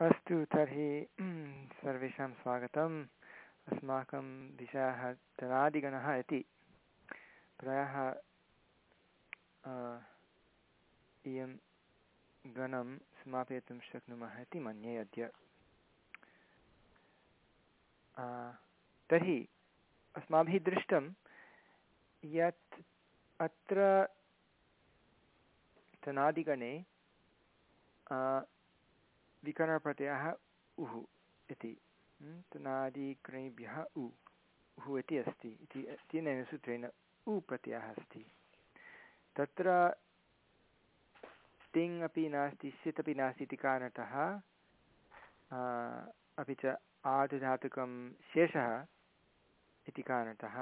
अस्तु तर्हि, सर्वेषां स्वागतम्। अस्माकं विषयः तनादिगणः इति। प्रायः इयं गणं समापयितुं शक्नुमः इति मन्ये अद्य। तर्हि, अस्माभिः दृष्टं, यत् अत्र तनादिगणे विकरणप्रत्ययः उः इति। तनादिगणेभ्यः उ। उः इति अस्ति। इति तेन सूत्रेण उ प्रत्ययः अस्ति। तत्र तिङ् अपि नास्ति, सित् अपि नास्ति इति कारणतः अपि च आदुधातुकं शेषः इति कारणतः,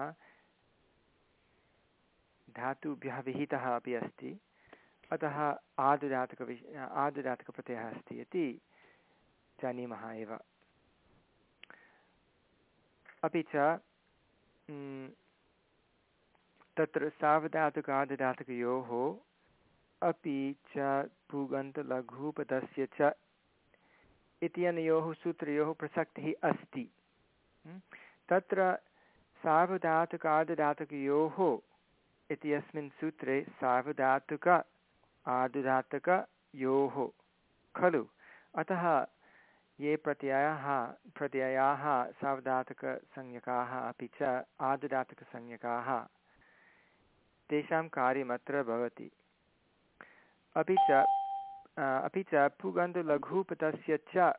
धातुभ्यः विहितः अपि अस्ति। अतः आदुदातकविष आदुदातकप्रत्ययः अस्ति इति जानीमः एव। अपि च तत्र सावधातुकादधातुकयोः अपि च पुगन्तलघुपदस्य च इत्यनयोः सूत्रयोः प्रसक्तिः अस्ति। तत्र सार्वधातुकादधातुकयोः इत्यस्मिन् सूत्रे सार्वधातुक आदुदातकयोः खलु। अतः ये प्रत्ययाः प्रत्ययाः सावधातकसंज्ञकाः अपि च आदुदातकसंज्ञकाः तेषां कार्यमत्र भवति। अपि च अपि च पुगन्तुलघुपतस्य च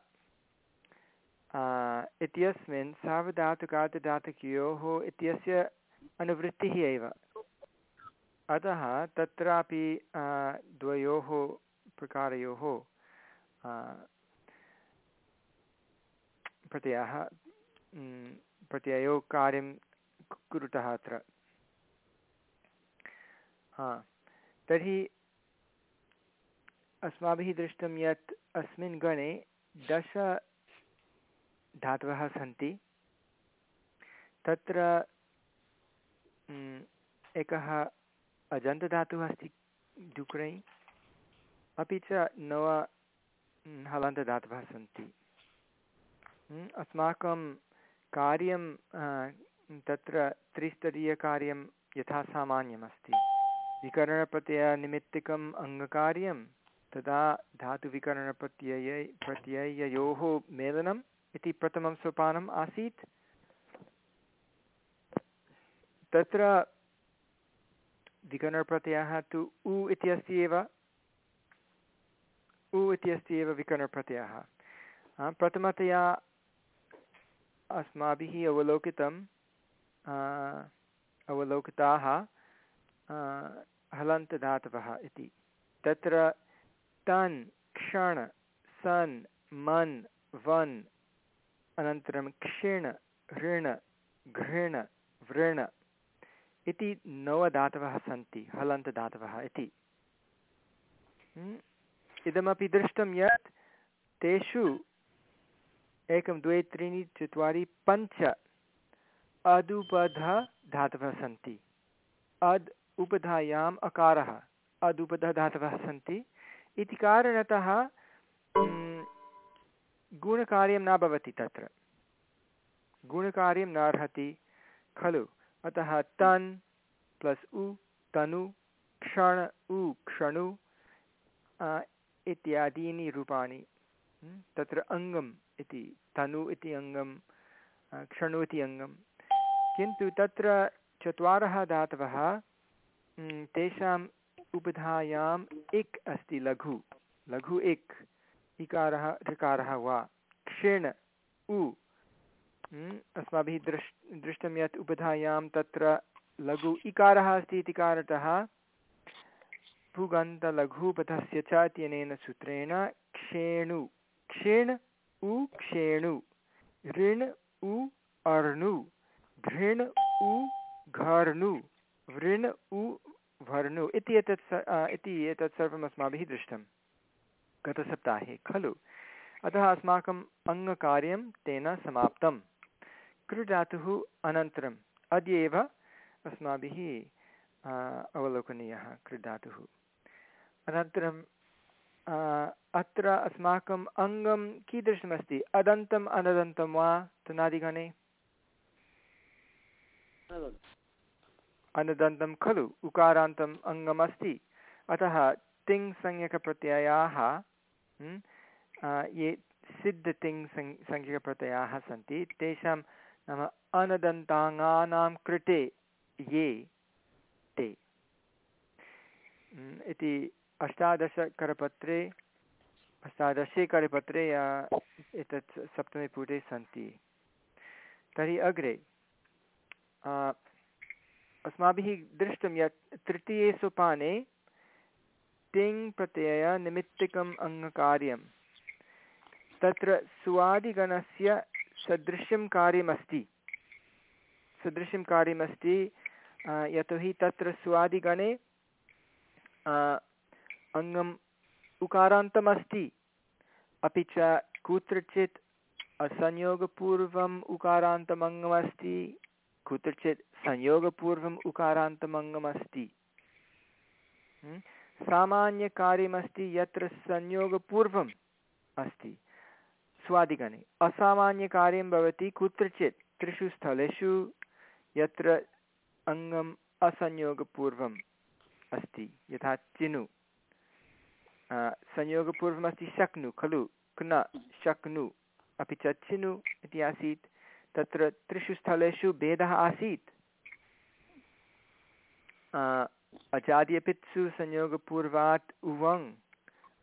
इत्यस्मिन् सावधातुकादधातुकयोः इत्यस्य अनुवृत्तिः एव। अतः तत्रापि द्वयोः प्रकारयोः प्रत्ययः प्रत्ययो कार्यं कुरुतः अत्र। तर्हि अस्माभिः दृष्टं यत् अस्मिन् गणे दश धातवः सन्ति, तत्र एकः अजन्तधातुः अस्ति डुक्रै अपि च नव हलन्तधातवः सन्ति। अस्माकं कार्यं तत्र त्रिस्तरीयकार्यं यथा सामान्यमस्ति विकरणप्रत्ययनिमित्तिकम् अङ्गकार्यं, तदा धातुविकरणप्रत्ययै, प्रत्यययोः मेलनम् इति प्रथमं सोपानम् आसीत्। तत्र विकरणप्रत्ययः तु उ इति अस्ति एव। उ इति अस्ति एव विकरणप्रत्ययः। प्रथमतया अस्माभिः अवलोकितं अवलोकिताः हलन्तदातवः इति। तत्र तन्, क्षण्, सन्, मन्, वन्, अनन्तरं क्षिण्, ऋण, घृण, वृण इति नवधातवः सन्ति हलन्तदातवः इति। हम्म, इदमपि दृष्टं यत् तेषु एकं द्वे त्रीणि चत्वारि पञ्च अदुपध धातवः सन्ति। अद् उपधायाम् अकारः अदुपध धातवः सन्ति। इति कारणतः हम्म, गुणकार्यं न भवति तत्र। गुणकार्यं न अर्हति खलु? अतः तन् प्लस् उ, तनु, क्षण, उ, क्षणु इत्यादीनि रूपाणि। तत्र अङ्गम् इति, तनु इति अङ्गं क्षणु इति अङ्गं किन्तु तत्र चत्वारः धातवः तेषाम् उपधायाम् इक् अस्ति, लघु। लघु इक्। इकारः ऋकारः वा। क्षिण्, उ। अस्माभिः दृष् दृष्टं यत् उपधायां तत्र लघु इकारः अस्ति इति कारणतः पुगन्तलघुपथस्य च इत्यनेन सूत्रेण क्षेणु, क्षिण् उ क्षेणु, ऋण् उ अर्णु, घृण् उ घर्णु, वृण् उ वर्णु इति एतत् इति एतत् सर्वम् अस्माभिः दृष्टं गतसप्ताहे, खलु। अतः अस्माकम् अङ्गकार्यं तेन समाप्तम्। कृधातुः अनन्तरम्। अद्य एव अस्माभिः अवलोकनीयः कृधातुः अनन्तरं अत्र अस्माकम् अङ्गं कीदृशमस्ति? अदन्तम्, अनदन्तं वा? तनादिगणे अनदन्तं खलु उकारान्तम् अङ्गमस्ति। अतः तिङ्संज्ञकप्रत्ययाः ये सिद्धतिङ् सं, संज्ञकप्रत्ययाः सन्ति, तेषां नाम अनदन्ताङ्गानां कृते ये ते। इति अष्टादशकरपत्रे अष्टादशे करपत्रे एतत् सप्तमे पुटे सन्ति। तर्हि अग्रे अस्माभिः दृष्टं यत् तृतीये सोपाने तिङ् प्रत्ययनिमित्तिकम् अङ्गकार्यं तत्र सुवादिगणस्य सदृशं कार्यमस्ति। सदृशं कार्यमस्ति यतोहि तत्र स्वादिगणे अङ्गम् उकारान्तमस्ति। अपि च कुत्रचित् असंयोगपूर्वम् उकारान्तमङ्गमस्ति, कुत्रचित् संयोगपूर्वम् उकारान्तमङ्गमस्ति। सामान्यकार्यमस्ति, यत्र संयोगपूर्वम् अस्ति। स्वादिगणे असामान्यकार्यं भवति कुत्रचित्। त्रिषु स्थलेषु यत्र अङ्गम् असंयोगपूर्वम् अस्ति। यथा चिनु। संयोगपूर्वमस्ति शक्नु, खलु? क्न, शक्नु? अपि च चिनु इति आसीत्। तत्र त्रिषु स्थलेषु भेदः आसीत्। अजाद्यपित्सु संयोगपूर्वात् उवङ्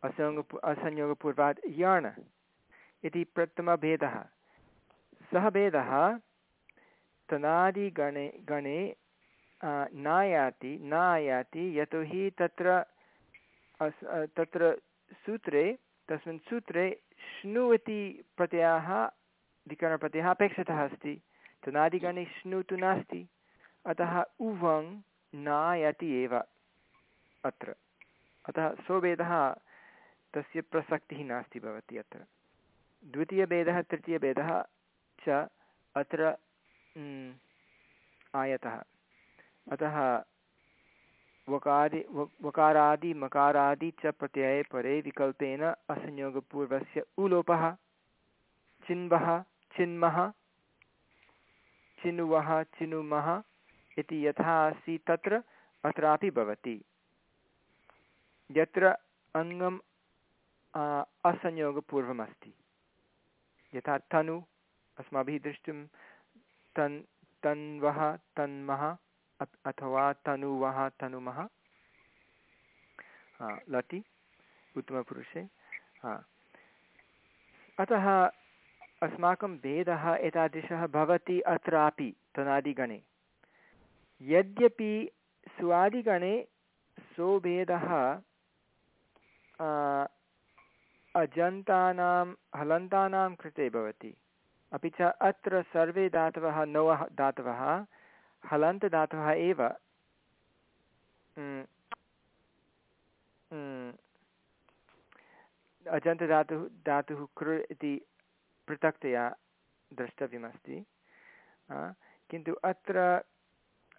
असंग असंयोगपूर्वात् यण्। इति प्रथमभेदः। सः भेदः तनादिगणे, गणे नायाति न आयाति यतोहि तत्र तत्र सूत्रे, तस्मिन् सूत्रे श्नु इति प्रत्ययः विकरणप्रत्ययः अपेक्षितः अस्ति। तनादिगणे श्नु तु नास्ति। अतः उवङ् नायति एव अत्र। अतः सोभेदः तस्य प्रसक्तिः नास्ति भवति अत्र। द्वितीयभेदः, तृतीयभेदः च अत्र आयतः। अतः वकारि वकारादि, मकारादि च प्रत्यये परे विकल्पेन असंयोगपूर्वस्य उलोपः, चिन्वः, चिन्मः, चिनुवः, चिनुमः इति यथा अस्ति तत्र अत्रापि भवति। यत्र अङ्गम् असंयोगपूर्वमस्ति। यथा तनु, अस्माभिः दृष्टुं तन्, तन्वः, तन्मः अथवा तनुवः, तनुमः। लटि उत्तमपुरुषे। अतः अस्माकं भेदः एतादृशः भवति अत्रापि तनादिगणे यद्यपि स्वादिगणे सोभेदः अजन्तानां, हलन्तानां कृते भवति। अपि च अत्र सर्वे धातवः, नवः धातवः हलन्तदातवः एव। अजन्तदातुः धातुः कृ इति पृथक्तया द्रष्टव्यमस्ति। किन्तु अत्र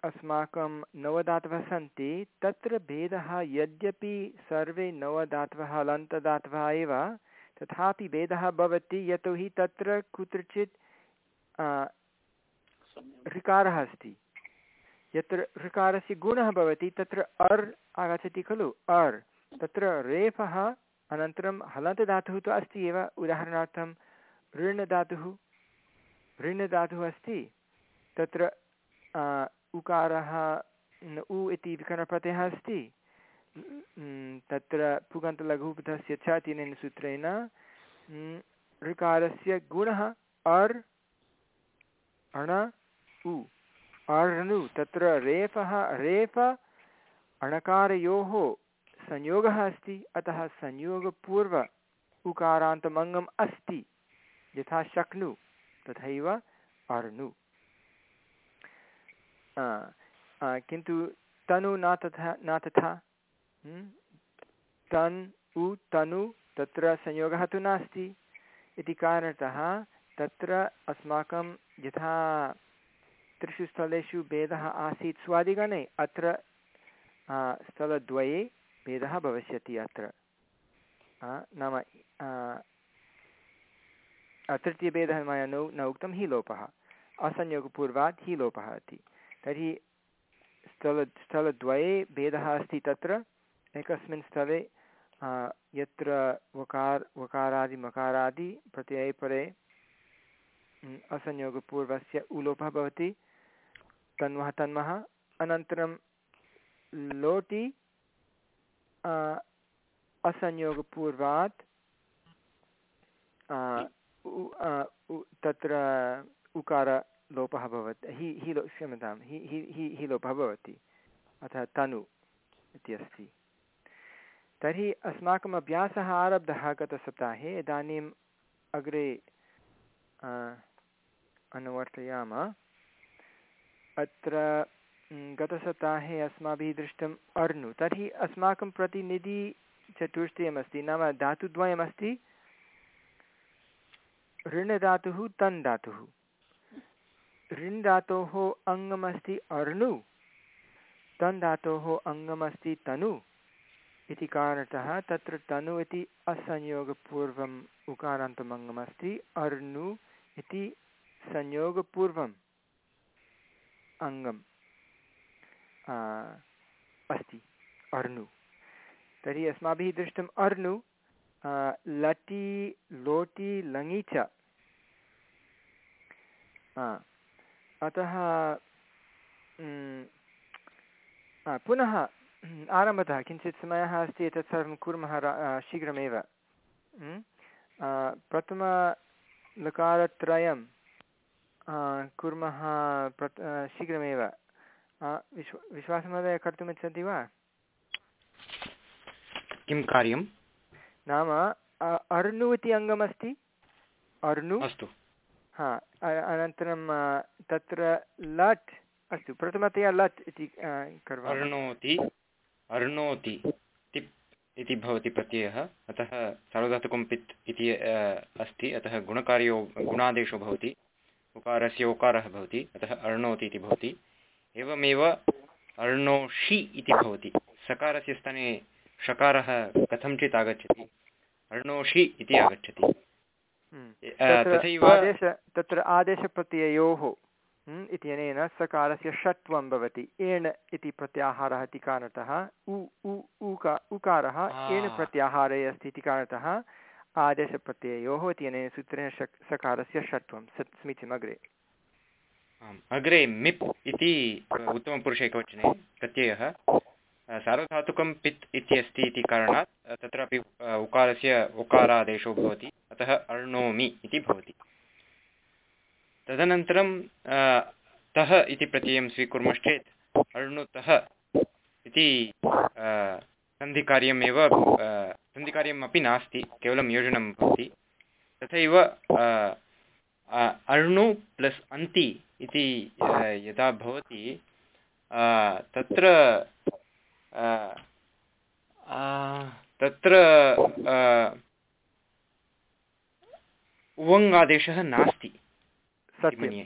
अस्माकं नवदातवः सन्ति तत्र भेदः यद्यपि सर्वे नवदातवः हलन्तदातवः एव तथापि भेदः भवति यतोहि तत्र कुत्रचित् ऋकारः अस्ति। यत्र ऋकारस्य गुणः भवति तत्र अर् आगच्छति खलु अर्। तत्र रेफः अनन्तरं हलन्तदातुः तु अस्ति एव उदाहरणार्थं ऋणधातुः ऋणधातुः अस्ति तत्र उकारः उ इति विकरणप्रत्ययः अस्ति। तत्र पुगन्तलघुपथस्य च तेन सूत्रेण ऋकारस्य गुणः अर्, अण, उ। अर्णु तत्र रेफः, रेफ, अणकारयोः संयोगः अस्ति, अतः संयोगपूर्व उकारान्तमङ्गम् अस्ति। यथा शक्नु, तथैव अर्णु किन्तु तनु न तथा न तथा तन् उ तनु तत्र संयोगः तु नास्ति। इति कारणतः तत्र अस्माकं यथा त्रिषु स्थलेषु भेदः आसीत् स्वादिगणे अत्र स्थलद्वये भेदः भविष्यति अत्र। नाम तृतीयभेदः मया न न उक्तं हि लोपः। असंयोगपूर्वात् हि लोपः इति। तर्हि स्थल, स्थलद्वये भेदः अस्ति तत्र। एकस्मिन् स्थले यत्र वकार, वकारादि, मकारादि प्रत्यये परे असंयोगपूर्वस्य उलोपः भवति। तन्वः तन्मः। अनन्तरं लोटि असंयोगपूर्वात् तत्र उकारलोपः भवति। हि हि लो, क्षम्यतां, हि हि हि हि लोपः भवति। अतः तनु इति अस्ति। तर्हि अस्माकम् अभ्यासः आरब्धः गतसप्ताहे। इदानीम् अग्रे अनुवर्तयामः। अत्र गतसप्ताहे अस्माभिः दृष्टम् अर्नु। तर्हि अस्माकं प्रतिनिधि चतुष्टयमस्ति। नाम धातुद्वयमस्ति। ऋणधातुः तन् धातुः ऋण् धातोः अङ्गमस्ति अर्णु तन् धातोः अङ्गमस्ति तनु इति कारणतः तत्र तनु इति असंयोगपूर्वम् उकारान्तम् अङ्गमस्ति अर्णु इति संयोगपूर्वम् अङ्गम् अस्ति, अर्णु। तर्हि अस्माभिः दृष्टम् अर्णु लटि, लोटि, लङि च। अतः पुनः आरम्भतः किञ्चित् समयः अस्ति एतत् सर्वं कुर्मः शीघ्रमेव। प्रथमलकारत्रयं कुर्मः प्रत् शीघ्रमेव। विश्व विश्वासमहोदय कर्तुमिच्छन्ति वा? किं कार्यं? नाम अर्णु इति अङ्गमस्ति। अर्णु अस्तु। हा अनन्तरं तत्र लट् अस्तु, प्रथमतया लट् इति अर्णोति अर्णोति तिप् इति भवति प्रत्ययः, अतः सार्वधातुकं पित् इति अस्ति, अतः गुणकार्यो, गुणादेशो भवति, उकारस्य उकारः भवति, अतः अर्णोति इति भवति। एवमेव अर्णोषि इति भवति, सकारस्य स्थाने षकारः कथञ्चित् आगच्छति, अर्णोषि इति आगच्छति। हम्म। तथैव तत्र आदेशप्रत्ययोः हम्म, इत्यनेन सकारस्य षट्वं भवति। एण् इति प्रत्याहारः इति कारणतः उ उ उका उकारः एण् प्रत्याहारे अस्ति इति कारणतः आदेशप्रत्ययोः इत्यनेन सूत्रेण सकारस्य षट्वं। समीचीनम् अग्रे। अग्रे मिप् इति उत्तमपुरुषैकवचने प्रत्ययः। सार्वधातुकं पित् इति अस्ति इति कारणात् तत्रापि उकारस्य उकारादेशो भवति, अतः अर्णोमि इति भवति। तदनन्तरं तः इति प्रत्ययं स्वीकुर्मश्चेत्, अर्णुतः इति सन्धिकार्यमेव सन्धिकार्यम् अपि नास्ति, केवलं योजनं भवति। तथैव अर्णु प्लस् अन्ति इति यदा भवति तत्र तत्र उवङ्गादेशः नास्ति सत्यं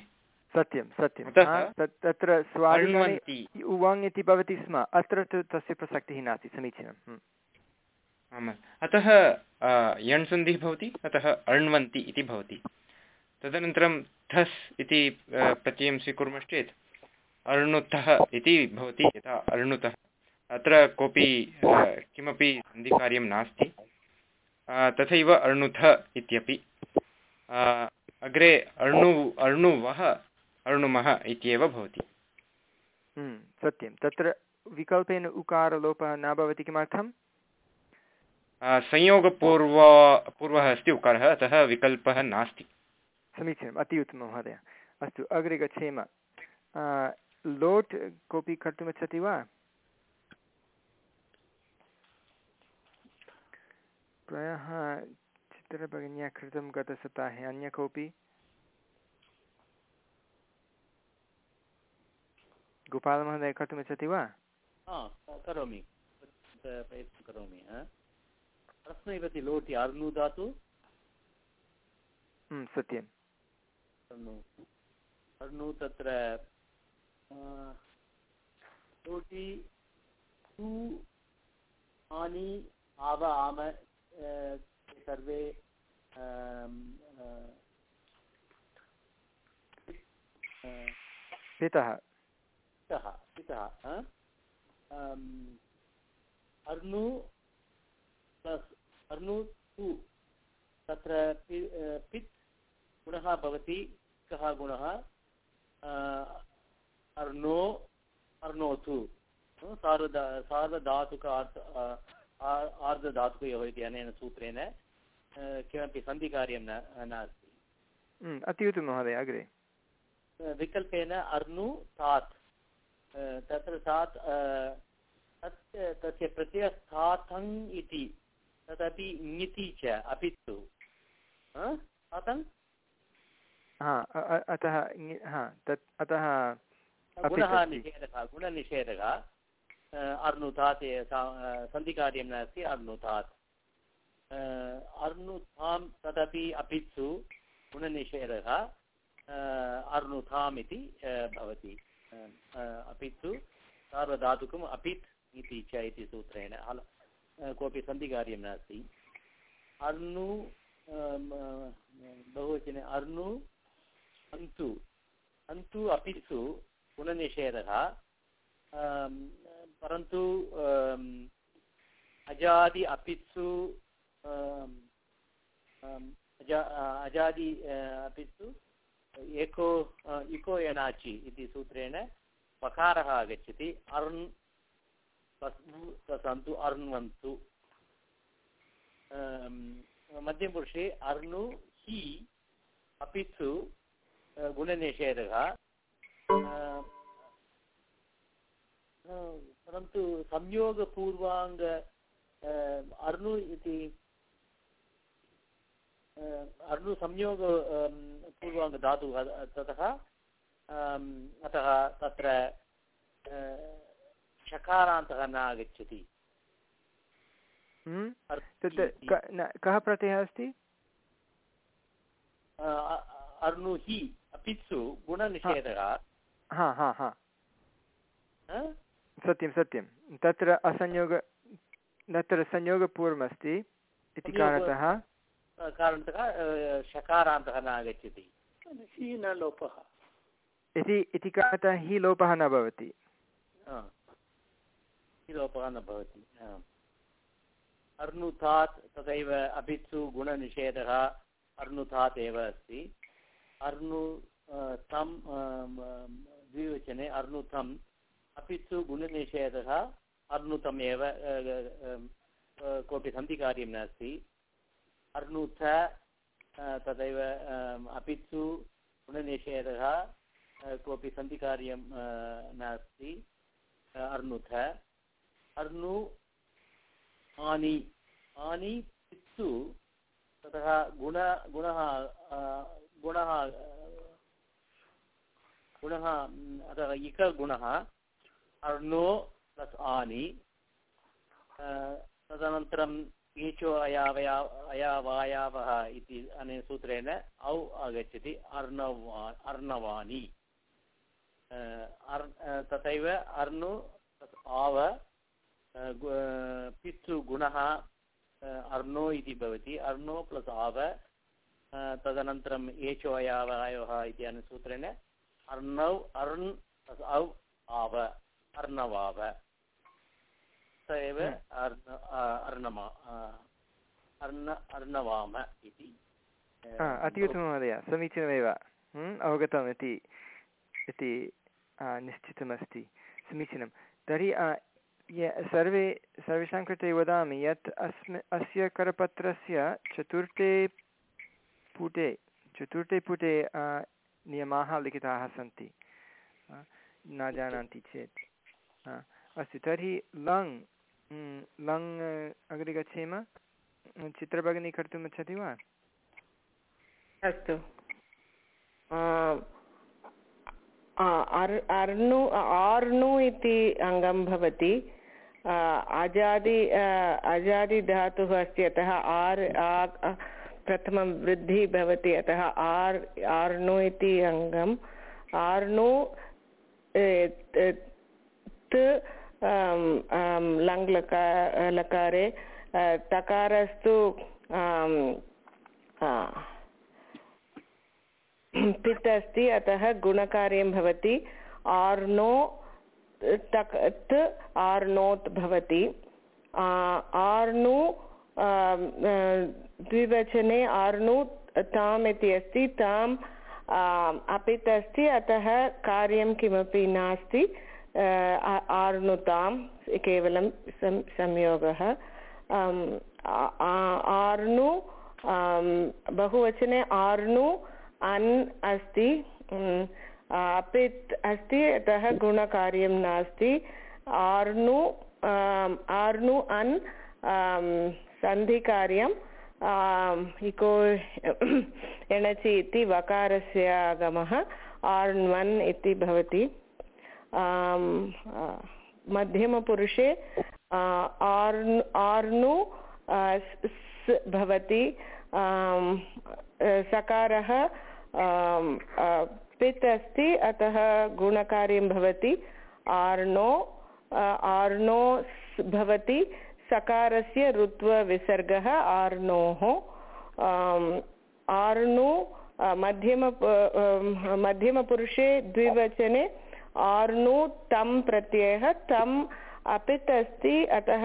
सत्यं सत्यं। तत्र स्वादिनन्ति उवङ् इति भवति स्म अत्र तु तस्य प्रसक्तिः नास्ति समीचीनम् आम्। अतः यण् सन्धिः भवति अतः अण्वन्ति इति भवति। तदनन्तरं थस् इति प्रत्ययं स्वीकुर्मश्चेत् अर्णुतः इति भवति यथा अर्णुतः अत्र कोऽपि किमपि सन्धिकार्यं नास्ति। तथैव अर्णुथ इत्यपि। अग्रे अर्णु अर्णुवः अर्णुमः इत्येव भवति। हम्म, सत्यं। तत्र विकल्पेन उकारलोपः न भवति किमर्थं संयोगपूर्व पूर्वः अस्ति उकारः अतः विकल्पः नास्ति। समीचीनम् अति उत्तमं महोदय। अस्तु अग्रे गच्छेम। लोट् कोऽपि कर्तुमिच्छति वा? प्रायः चित्रभगिन्या कृतं गतसप्ताहे। अन्य कोऽपि? गोपालमहोदय कर्तुमिच्छति वा? करोमि। प्रयत्नं करोमि प्रश्नः लोटि दातु। सत्यम्। अर्नु तत्र लोटि तु आनि आव आम सर्वे पितः। पितः पितः अर्नु प्लस् अर्नु तु तत्र पित् गुणः भवति कः गुणः? अर्नो अर्णोतु सार्वध सार्वधातुक आर्धधातुकयोः इति अनेन सूत्रेण किमपि सन्धिकार्यं न नास्ति। अति उत्तमं महोदय अग्रे। विकल्पेन अर्नु तात् तत्र तात् तस्य प्रत्ययस्थाथङ् इति तदपि ङिति च अपि तु। स्थातङ् अतः तत् अतः गुणः निषेधः गुणनिषेधः। अर्नुतात् सन्धिकार्यं नास्ति अर्नुतात् अर्नुतां तदपि अपित्सु गुणनिषेधः अर्नुताम् इति भवति। अपित्सु सार्वधातुकम् अपित् इति च इति सूत्रेण। कोऽपि सन्धिकार्यं नास्ति। अर्नु बहुवचने अर्नु अन्तु अन्तु अपित्सु गुणनिषेधः परन्तु अजादि अपित्सु अजादि अपित्सु, एको इको एनाचि इति सूत्रेण पकारः आगच्छति। अर्न् सन्तु अर्ण्वन्तु। मध्यमपुरुषे अर्नु हि, अपित्सु गुणनिषेधः। परन्तु संयोगपूर्वाङ्ग अर्नु इति अर्नु संयोग पूर्वाङ्गधातुः ततः अतः तत्र शकारान्तः न आगच्छति। कः प्रत्ययः अस्ति? अर्नु हि अपित्सु गुणनिषेधः। हा हा हा। सत्यं सत्यं। तत्र असंयोग तत्र संयोगपूर्वमस्ति इति कारणतः। कारणतः शकारान्तः न आगच्छति न लोपः इति इति कारणतः हि लोपः न भवति। लोपः न भवति अर्नुतात् तथैव अभित्सु गुणनिषेधः अर्नुतात् एव अस्ति। अर्नु तं द्विवचने अर्नुतम् अपित्सु गुणनिषेधः अर्नुतम् एव कोऽपि सन्धिकार्यं नास्ति। अर्नुथ तथैव अपित्सु गुणनिषेधः कोऽपि सन्धिकार्यं नास्ति अर्नुथ अर्नु आनि आनि पित्सु ततः गुण, गुणः गुणः गुणः, अतः इकगुणः अर्णो प्लस् आनि। तदनन्तरम् ईचो अयावया, अयावायावः इति अनेन सूत्रेण औ आगच्छति अर्णवा, अर्णवानि। तथैव अर्णु आव पित्सु गुणः अर्णो इति भवति। अर्णो प्लस् आव तदनन्तरम् एचो अयावयोः इति अनुसूत्रेण अर्णौ, अर्ण् प्लस् औ, आव। अर्णवाव। स एव अर्ण अर्णमा अर्ण अर्णवाम इति। अति उत्तमं महोदय समीचीनमेव। अवगतम् इति इति निश्चितमस्ति समीचीनं। तर्हि सर्वे सर्वेषां कृते वदामि यत् अस्मि अस्य करपत्रस्य चतुर्थे पुटे चतुर्थे पुटे नियमाः लिखिताः सन्ति। न जानन्ति चेत्। अस्तु, तर्हि लङ् लङ् अग्रे गच्छेम? चित्रभगिनी कर्तुम् इच्छति वा? अस्तु। अर्नु आर्नु इति अङ्गं भवति। अजादि अजादिधातुः अस्ति, अतः आर् प्रथमं वृद्धिः भवति, अतः आर् आर्नु इति अङ्गम्। आर्नु लङ् लकारे तकारस्तु पित् अस्ति अतः गुणकार्यं भवति आर्नो तक् आर्नोत् भवति आर्नु द्विवचने आर्नु ताम् इति अस्ति ताम् अपित् अस्ति अतः कार्यं किमपि नास्ति आर्नुतां केवलं संयोगः आर्नु बहुवचने आर्णु अन् अस्ति अपित् अस्ति अतः गुणकार्यं नास्ति आर्नु आर्नु अन् सन्धिकार्यं इको एणचि इति वकारस्य आगमः आर्न्वन् इति भवति मध्यमपुरुषे आर्न् भवति सकारः पित् अस्ति, अतः गुणकार्यं भवति आर्णो आर्णो भवति, सकारस्य ऋत्वविसर्गः आर्णोः आर्णु मध्यम मध्यमपुरुषे द्विवचने आर्णु तं प्रत्ययः तम् अपित् अस्ति अतः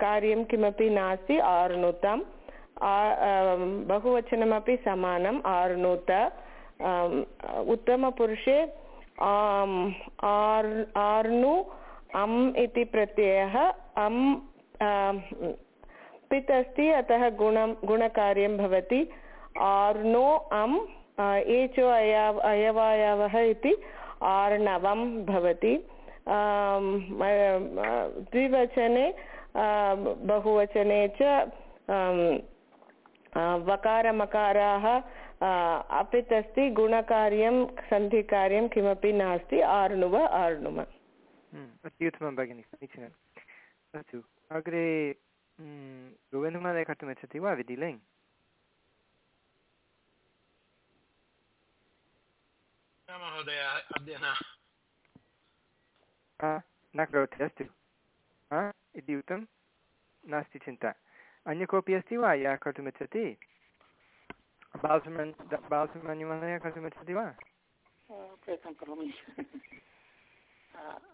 कार्यं किमपि नास्ति आर्णुतं बहुवचनमपि समानम् आर्णुत उत्तमपुरुषे आर्, आर्नु अम् इति प्रत्ययः, अम् पित् अस्ति अतः गुणं, गुणकार्यं भवति। आर्नो अम् एचो अयाव, अयवायावः इति आर्णवं भवति। द्विवचने बहुवचने च वकारमकाराः अपित् अस्ति गुणकार्यं, सन्धिकार्यं किमपि नास्ति, आर्णुव, आर्णुम। अति उत्तमं भगिनि समीचीनम् अस्तु, अग्रे गोविन्दमहोदय कर्तुमिच्छति वा विधिलिङ्ग् महोदय अद्य न न करोति अस्तु। इति उक्तं नास्ति चिन्ता। अन्य कोऽपि अस्ति वा? या कर्तुमिच्छति? बालसुमन् बालसुब्रह्मण्यमहोदय कर्तुमिच्छति वा? प्रयत्नं करोमि।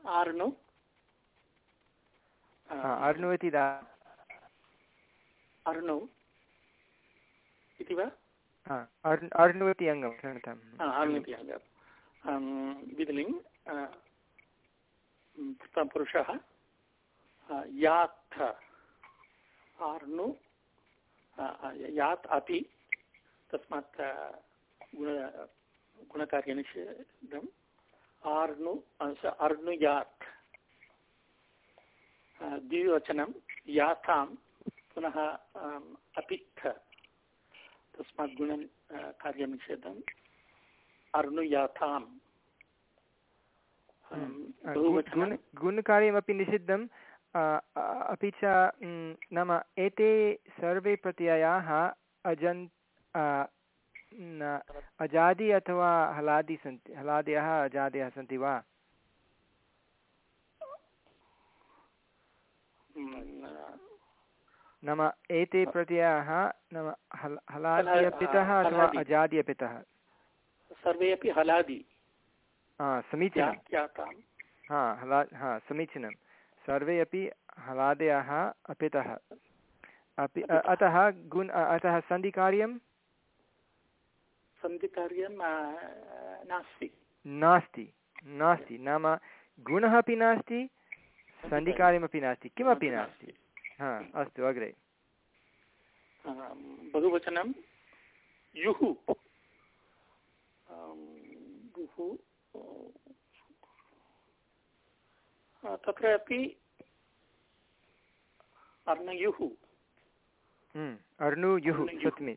आर्नु अर्णु इति दा अर्णौ इति वा? अर्णु इति अङ्गं क्षम्यताम्। अर्णु इति अङ्गं विधिलिङ्ग् पुरुषः यात् आर्नु यात् अपि, तस्मात् गुण गुणकार्यनिषेधम् आर्नु अर्नुयात् द्विवचनं, याथां, पुनः अपित्थ, तस्मात् गुणं कार्यनिषेधम्। अर्नुयाथाम् गुणकार्यमपि निषिद्धम्। अपि च नाम एते सर्वे प्रत्ययाः अजन् अजादि अथवा हलादि सन्ति हलादयः अजादयः सन्ति वा? नाम एते प्रत्ययाः नाम हल हलाद्यपितः अथवा अजाद्यपितः सर्वे अपि हलादि। समीचीनं। हा हला हा समीचीनं। सर्वे अपि हलादयः अपितः। अपि अतः गुण अतः सन्धिकार्यं सन्धिकार्यं नास्ति। नास्ति। नास्ति। नाम गुणः अपि नास्ति सन्धिकार्यमपि नास्ति। किमपि नास्ति। हा अस्तु अग्रे। बहुवचनं। युः। युः तत्रापि अर्णयुः। अर्णुयुः सत्यमे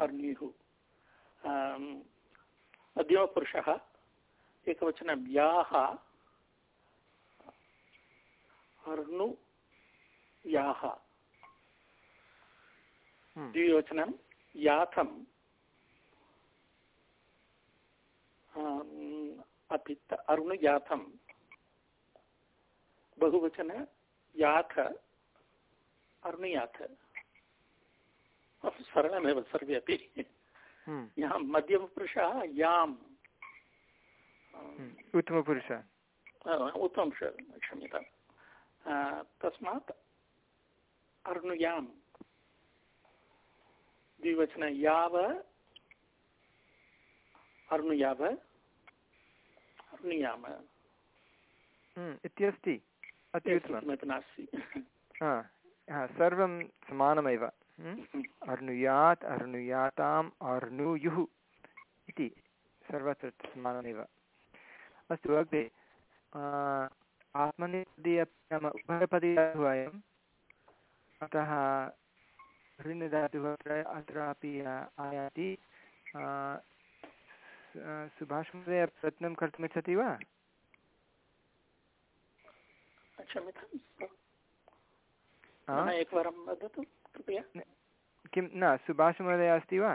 अर्णुयुः। मध्यमपुरुषः एकवचनं याः द्विवचनं याथम्। अपि अरुणयाथं बहुवचन याथ अर्णयात् सरलमेव सर्वे अपि हम्म। यः मध्यमपुरुषः याम्। उत्तमपुरुषः उत्तमपुरुष क्षम्यतां तस्मात् अर्णुयां द्विवचन याव अर्णुयाव अर्णुयाम हम्म, इत्यस्ति नास्ति। सर्वं समानमेव। अर्णुयात् अर्णुयाताम् अर्णुयुः इति सर्वत्र समानमेव। अस्तु अग्रे आत्मनेपदी अपि नाम उभयपदी अयम् अतः ऋणधातुः अत्र अत्रापि आयाति। सुभाषमहोदय प्रयत्नं कर्तुमिच्छति वा एकवारं वदतु कृपया। किं न सुभाषमहोदय अस्ति वा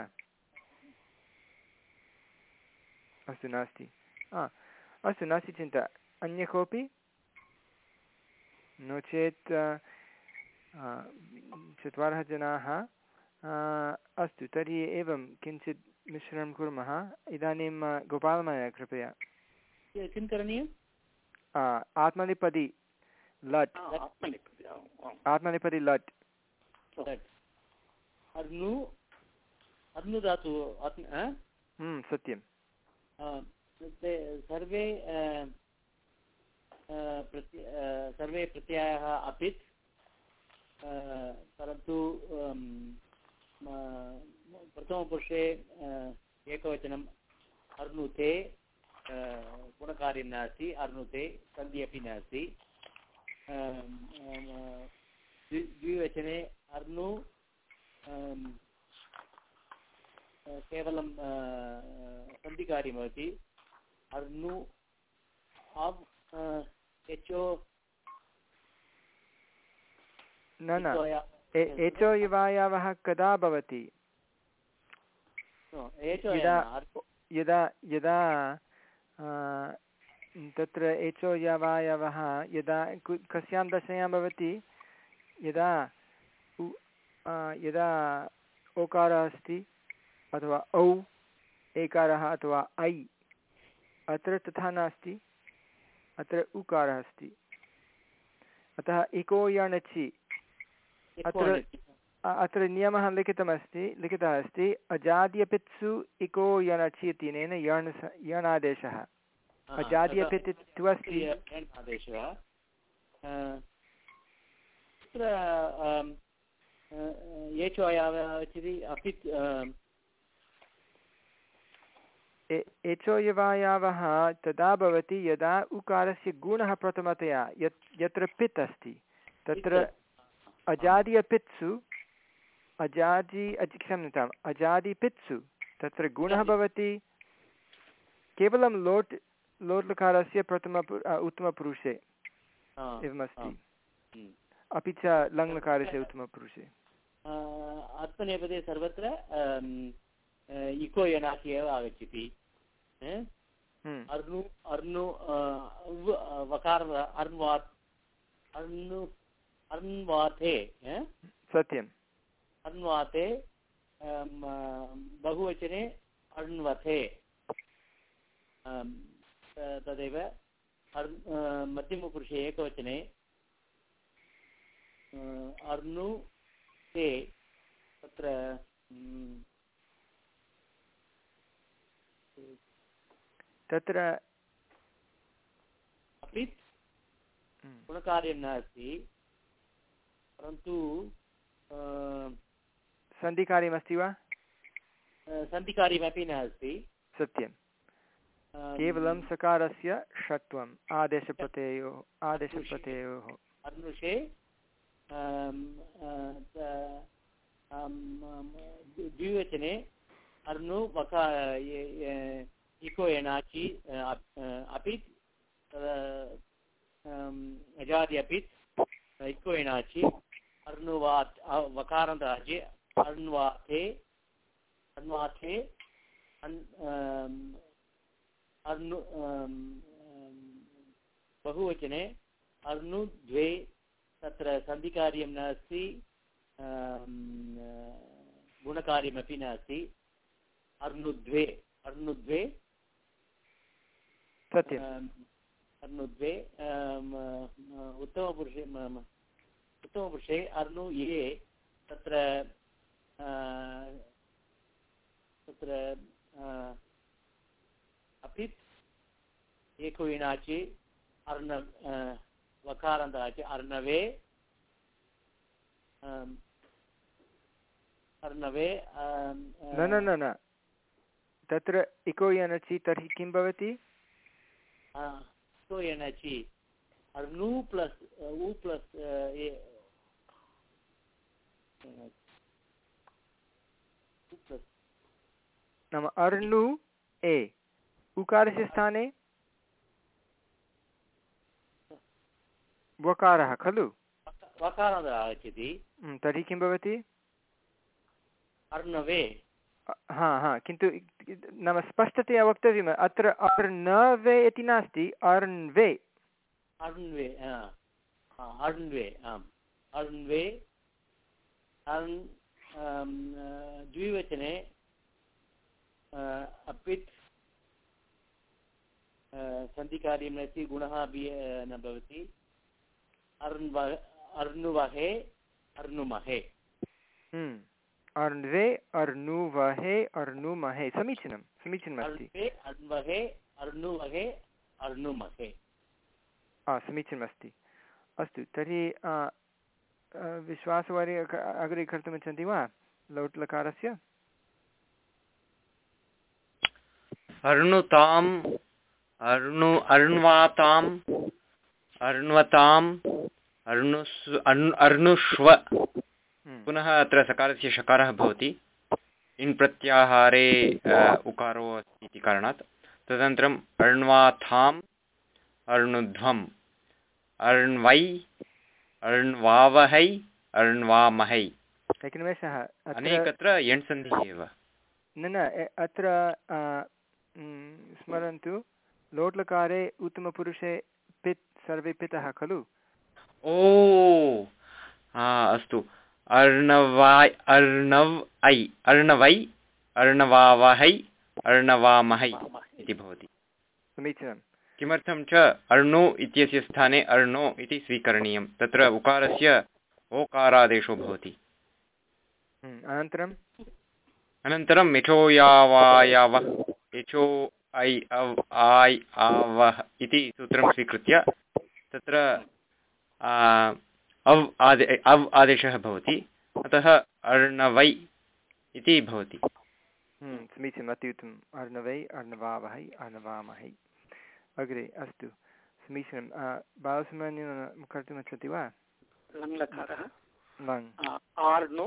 अस्तु नास्ति अस्तु नास्ति चिन्ता अन्य कोऽपि? नो चेत् चत्वारः जनाः। अस्तु तर्हि एवं किञ्चित् मिश्रणं कुर्मः। इदानीं गोपालमहोदय कृपया। किं करणीयम्? आत्मनिपदि लट्। आत्मनिपदि लट्। अर्नु अर्नु धातु हम्म, सत्यं सर्वे सर्वे प्रत्ययाः अपित् परन्तु प्रथमपुरुषे एकवचनम् अर्नुते गुणकार्यं नास्ति अर्नुते सन्धि अपि नास्ति द्विवचने अर्नु केवलं सन्धिकार्यं भवति. अर्नु आव् एचो न एचो युवायावः कदा भवति? यदा यदा यदा तत्र एचो यवायवः यदा कस्यां दशायां भवति यदा यदा ओकारः अस्ति अथवा औ एकारः अथवा ऐ अत्र तथा नास्ति अत्र उकारः अस्ति। अतः इको यणचि अत्र अत्र नियमः लिखितमस्ति लिखितः अस्ति अजाद्यपित्सु इको यणचि इत्यनेन यण् यणादेशः। अजाद्यपित् अस्ति आदेशः तत्र एचो आगच्छति अपि एचो यवायावः तदा भवति यदा उकारस्य गुणः प्रथमतया यत् यत्र पित् अस्ति तत्र अजादि अपित्सु अजादि क्षम्यताम् अजादिपित्सु तत्र गुणः भवति। केवलं लोट् लोट् लकारस्य प्रथम उत्तमपुरुषे एवमस्ति। हम्म। अपि च लङ्लकारस्य उत्तमपुरुषे। आत्मनेपदे सर्वत्र इको यनाति एव आगच्छति। हम्म। अर्नु अर्नु वकार अर्न्वात् अर्नु अर्न्वाते सत्यम्। अर्न्वाते बहुवचने अर्ण्वथे तदेव मध्यमपुरुषे एकवचने। अर्नु ते तत्र तत्र अपि गुणकार्यं नास्ति। परन्तु सन्धिकार्यमस्ति वा? सन्धिकार्यमपि नास्ति। सत्यं केवलं सकारस्य षट्वम् आदेशप्रत्ययोः आदेशप्रत्ययोः। अनुषे द्विवचने अर्नु वका इको एणाचि अपि अजादि अपि इको एणाचि अर्नुवात् वकारान्ताचि अर्ण्वाथे अर्ण्वाथे अर्नु बहुवचने अर्नु द्वे तत्र सन्धिकार्यं नास्ति गुणकार्यमपि नास्ति अर्नुद्वे सत्यम्। अर्नुद्वे उत्तमपुरुषे उत्तमपुरुषे अर्नु ये तत्र तत्र अपित् एकविणाचि अर्ण वकारान्ताचि अर्णवे अर्णवे न न न न। तत्र इको यनचि तर्हि किं भवति? इको यनचि अर्नु प्लस् उ प्लस् नाम अर्णु ए उकारस्य स्थाने? वकारः खलु? वकारः आगच्छति। तर्हि किं भवति? अर्णवे हा हा किन्तु नाम स्पष्टतया वक्तव्यम् अत्र अर्णवे इति नास्ति अर्ण्वे अर्ण्वे अर्ण्वे आम् अर्ण्वे द्विवचने अपित् सन्धिकार्यं नास्ति गुणः अपि न भवति अर्ण्व अर्णुवहे अर्णुमहे अर्ण्वे अर्णुवहे अर्णुमहे समीचीनं समीचीनमस्ति अर्ण्वहे अर्णुवहे अर्णुमहे समीचीनमस्ति। अस्तु तर्हि विश्वासवारि अग्रे कर्तुमिच्छन्ति वा लौट्लकारस्य? अर्णुताम् अर्णु अर्ण्वाताम् अर्ण्वताम् अर्णुस् अर्णुष्व। हम्म। पुनः अत्र सकारस्य शकारः भवति। इन् प्रत्याहारे उकारो अस्ति इति कारणात्। तदनन्तरम् अर्ण्वाथाम् अर्णुध्वम्। अर्ण्वै अर्ण्वावहै अर्ण्वामहै। एकनिमेषः अनेकत्र यण् सन्धिः एव। न न अत्र स्मरन्तु लोट्लकारे उत्तमपुरुषे पित् सर्वे पितः खलु? ओ अस्तु। अर्णवाय अर्णव ऐ अर्णवै अर्णवावहै अर्णवामहै इति भवति। समीचीनं किमर्थं च अर्णो इत्यस्य स्थाने अर्णो इति स्वीकरणीयं। तत्र उकारस्य ओकारादेशो भवति। अनन्तरम् अनन्तरं? मिठो यावायावः एचो ऐ अव् आय् आवः इति सूत्रं स्वीकृत्य तत्र अव् आदे अव् आदेशः भवति। अतः अर्णवै इति भवति। हम्म, समीचीनम् अति उत्तमम्। अर्णवै अर्णवावहै अर्णवामहै। अग्रे अस्तु समीचीनं बालसुब्रह्मण्यं कर्तुमिच्छति वा लङ्लकारः लङ् आर्नु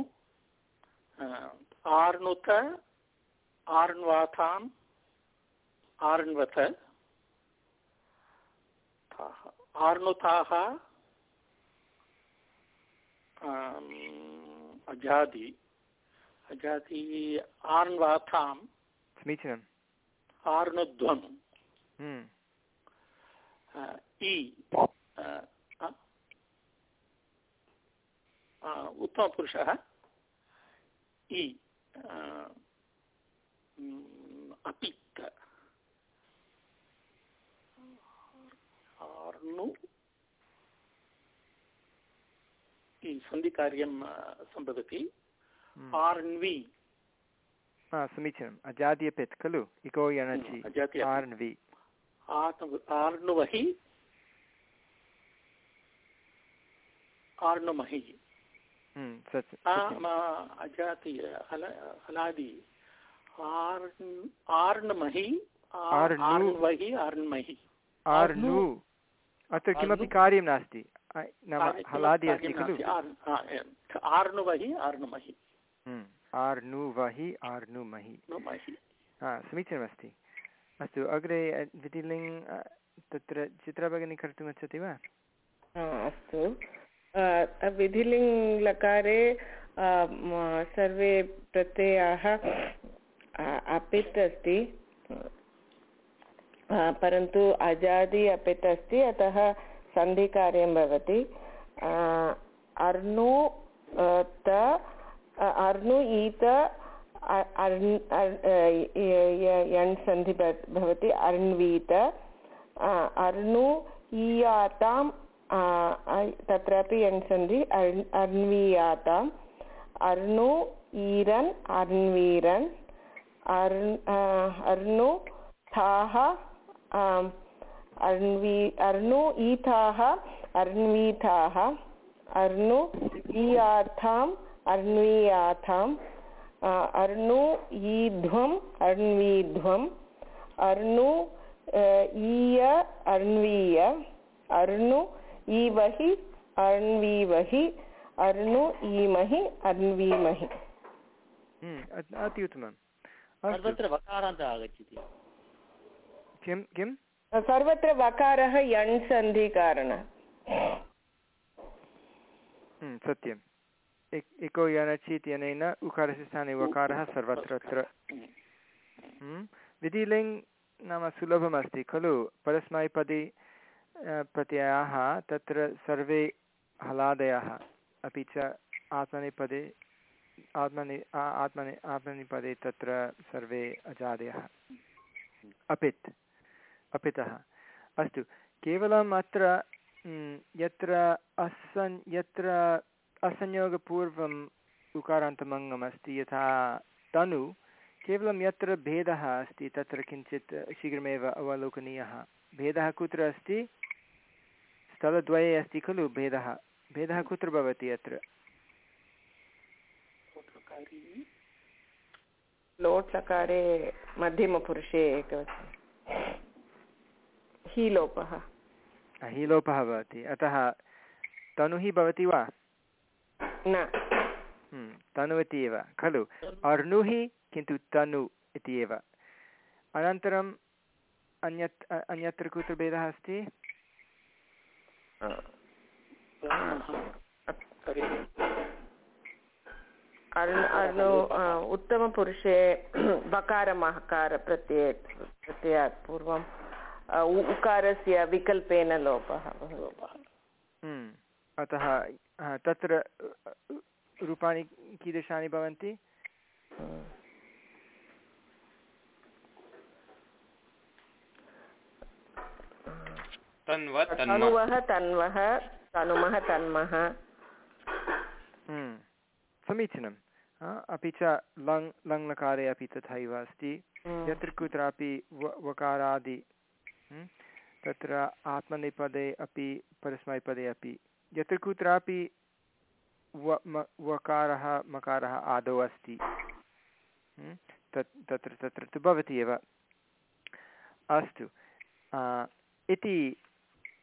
आर्नुत आर्ण्वथ आर्नुताः अजादि अजादि आर्न्वाथां समीचीनम् आर्नुध्वम् इ उत्तमपुरुषः इ अपि नु सन्धिकार्यं सम्भवति। आर्न्वि समीचीनम् अजाति खलु इको यणचि आर्न्वि आर्नुवहि आर्नुमहि हम्म, अजाति हलादि आर्न्महि आर्न्वहि आर्न्महि आर्नु अत्र किमपि कार्यं नास्ति। नाम हलादि अस्ति खलु? आर्नुवहि आर्नुमहि हम्म, आर्नुवहि समीचीनमस्ति। अस्तु, अग्रे विधिलिङ् तत्र चित्रभगिनी कर्तुमिच्छति वा? अस्तु। विधिलिङ् लकारे सर्वे प्रत्ययाः अपित् अस्ति। परन्तु अजादि अपित् अस्ति, अतः सन्धिकार्यं भवति। अर्णु त अर्नु ईत यण् सन्धि भवति अर्ण्वीत अर्नु ईयाताम् तत्रापि यण् सन्धि अर्ण्वीयाताम् अर्नु ईरन् अर्न्वीरन् अर्नु थाः अर्ण्वी अर्नु ईथाः अर्ण्वीथाः अर्नु ईयाथाम् अर्ण्वीयाथाम् अर्णु ईध्वम् अर्ण्वीध्वम् अर्णु ईय अर्ण्वीय अर्णु ईवहि अर्ण्वीवहि अर्णु ईमहि अर्ण्वीमहि। हम्म, अति उत्तमम्। सर्वत्र वकारान्तः आगच्छति। किं किं? सर्वत्र वकारः यण् सन्धिकारणः हम्म, सत्यम्। एको यनचि इत्यनेन उकारस्य स्थाने वकारः सर्वत्र हम्म, विधिलिङ् नाम सुलभमस्ति खलु? परस्मैपदी प्रत्ययाः तत्र सर्वे हलादयः अपि च आत्मनेपदे आत्मनि आत्मनि आत्मनिपदे तत्र सर्वे अजादयः। अपित् अपितः। अस्तु केवलम् अत्र यत्र असन् यत्र असंयोगपूर्वम् उकारान्तमङ्गमस्ति यथा तनु केवलं यत्र भेदः अस्ति तत्र किञ्चित् शीघ्रमेव अवलोकनीयः। भेदः कुत्र अस्ति? स्थलद्वये अस्ति खलु भेदः। भेदः कुत्र भवति अत्र? लोट् लकारे मध्यमपुरुषे एकवचने। हि लोपः हि लोपः भवति। अतः तनुः भवति वा? न। हम्म, तनु इति एव खलु। अर्णुः किन्तु तनु इति एव। अनन्तरम् अन्यत् अन्यत्र कुत्र भेदः अस्ति अर्णो उत्तमपुरुषे बकारमहकारप्रत्यये प्रत्ययात् पूर्वम् उकारस्य विकल्पेन लोपः। हम्म, अतः तत्र रूपाणि कीदृशानि भवन्ति? तनुवः तन्वः तनुमः तन्मः। हम्म, समीचीनम्। अपि च लङ् लङ्लकारे अपि तथैव अस्ति। हम्म। यत्र कुत्रापि वकारादि। हम्म, तत्र आत्मनेपदे अपि परस्मैपदे अपि। यत्र कुत्रापि व वकारः, मकारः आदौ अस्ति। तत्, तत्र तत्र तु भवति एव। अस्तु। इति,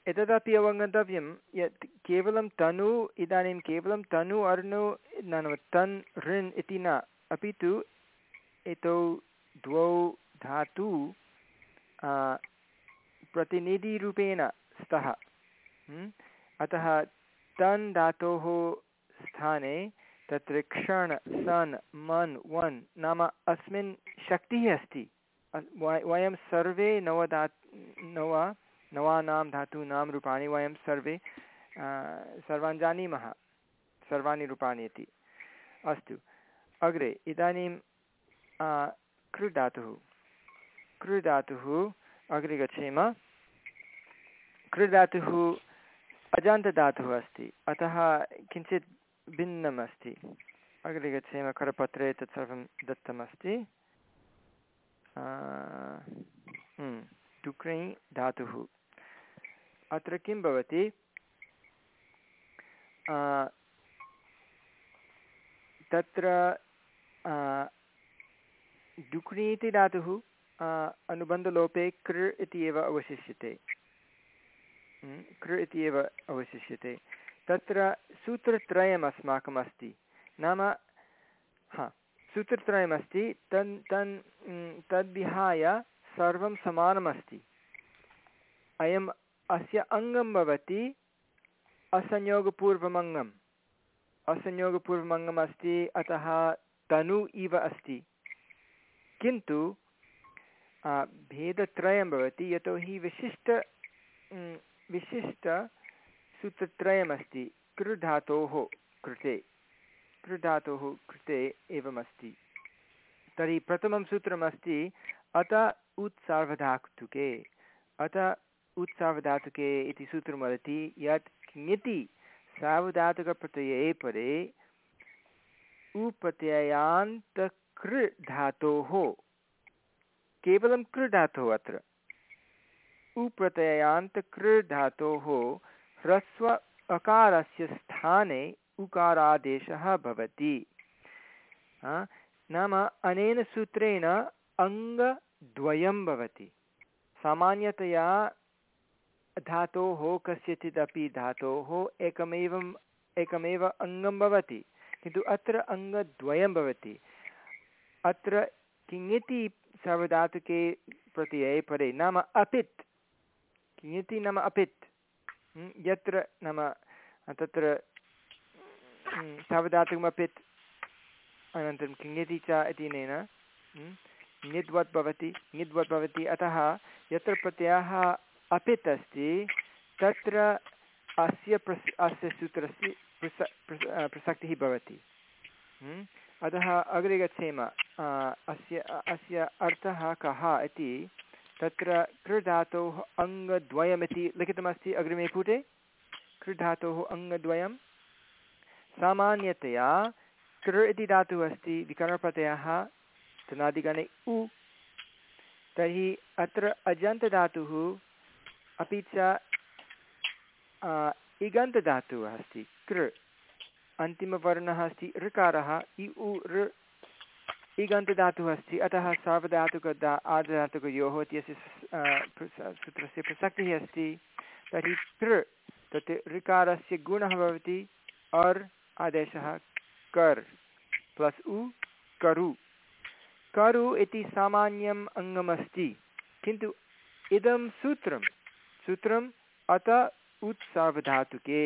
एतदपि अवगन्तव्यं यत् केवलं तनु, इदानीं केवलं तनु, अर्णु नाम तन् ऋन् इति न। अपि तु एतौ द्वौ धातु प्रतिनिधिरूपेण स्तः। अतः तन् धातोः स्थाने तत्र क्षण, सन्, मन्, वन् नाम अस्मिन् शक्तिः अस्ति। वयं सर्वे नवधा नव, नवानां धातूनां रूपाणि वयं सर्वे सर्वान् जानीमः, सर्वाणि रूपाणि इति। अस्तु, अग्रे, इदानीं कृधातुः कृधातुः अग्रे गच्छेम। कृधातुः अजान्तधातुः अस्ति। अतः किञ्चित् भिन्नम् अस्ति अग्रे गच्छेम, करपत्रे तत्सर्वं दत्तमस्ति। टुक्रै धातुः। अत्र किं भवति? तत्र डुक्रि इति धातुः अनुबन्धलोपे कृ इति एव अवशिष्यते। कृ इति एव अवशिष्यते। तत्र सूत्रत्रयम् अस्माकम् अस्ति नाम, हा, सूत्रत्रयमस्ति, तन् तन् तद्विहाय सर्वं समानमस्ति। अयम् अस्य अङ्गं भवति असंयोगपूर्वमङ्गम्। असंयोगपूर्वमङ्गम् अतः तनु इव अस्ति। किन्तु भेदत्रयं भवति, यतोहि विशिष्ट विशिष्टसूत्रत्रयमस्ति कृधातोः कृते। कृधातोः कृते एवमस्ति। तर्हि प्रथमं सूत्रमस्ति, अत उत्सार्वधातुके अत उत्सार्वधातुके इति सूत्रं वदति, यत् किङति सार्वधातुकप्रत्यये परे उप्रत्ययान्तकृ धातोः केवलं कृ धातुः अत्र। उप्रत्ययान्तकृ धातोः ह्रस्व अकारस्य स्थाने उकारादेशः भवति। नाम अनेन सूत्रेण अङ्गद्वयं भवति। सामान्यतया धातोः कस्यचिदपि धातोः एकमेवम् एकमेव अङ्गं भवति, किन्तु अत्र अङ्गद्वयं भवति। अत्र किङिति सर्वधातुके प्रत्यये परे नाम अपित्। किङिति नाम अपित्। यत्र नाम, तत्र सावधातुकमपित् अनन्तरं किङिति च इत्यनेन ङिद्वत् भवति ङिद्वत् भवति। अतः यत्र प्रत्ययः अपित् अस्ति, तत्र अस्य प्रस्, अस्य सूत्रस्य प्रस प्रसक्तिः भवति। अतः अग्रे गच्छेम। अस्य अस्य अर्थः कः इति तत्र कृधातोः अङ्गद्वयमिति लिखितमस्ति अग्रिमे पुटे। कृधातोः अङ्गद्वयं सामान्यतया कृ इति धातुः अस्ति, विकरणप्रत्ययः तनादिगणे उ। तर्हि अत्र अजन्तधातुः अपि च इगन्तधातुः अस्ति, कृ। अन्तिमवर्णः अस्ति ऋकारः, इ, उ, ऋ। इगन्तधातुः अस्ति अतः सार्वधातुकदा आर्धधातुकयोः इत्यस्य सूत्रस्य प्रसक्तिः अस्ति। तर्हि कृ तत् ऋकारस्य गुणः भवति। अर् आदेशः कर् प्लस् उ करु। करु इति सामान्यम् अङ्गमस्ति। किन्तु इदं सूत्रं सूत्रम् अत उत्सावधातुके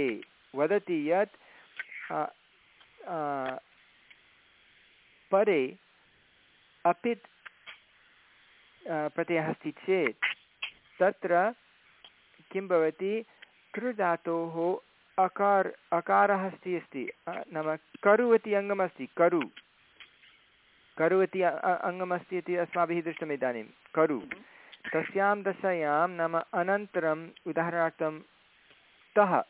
वदति यत् परे अपित् प्रत्ययः अस्ति चेत्, तत्र किं भवति कृधातोः अकार अकारः अस्ति अस्ति। नाम करु इति अङ्गमस्ति करु। करु इति अङ्गमस्ति इति अस्माभिः दृष्टम् इदानीं, करु। तस्यां दशायां नाम अनन्तरम् उदाहरणार्थं, तः।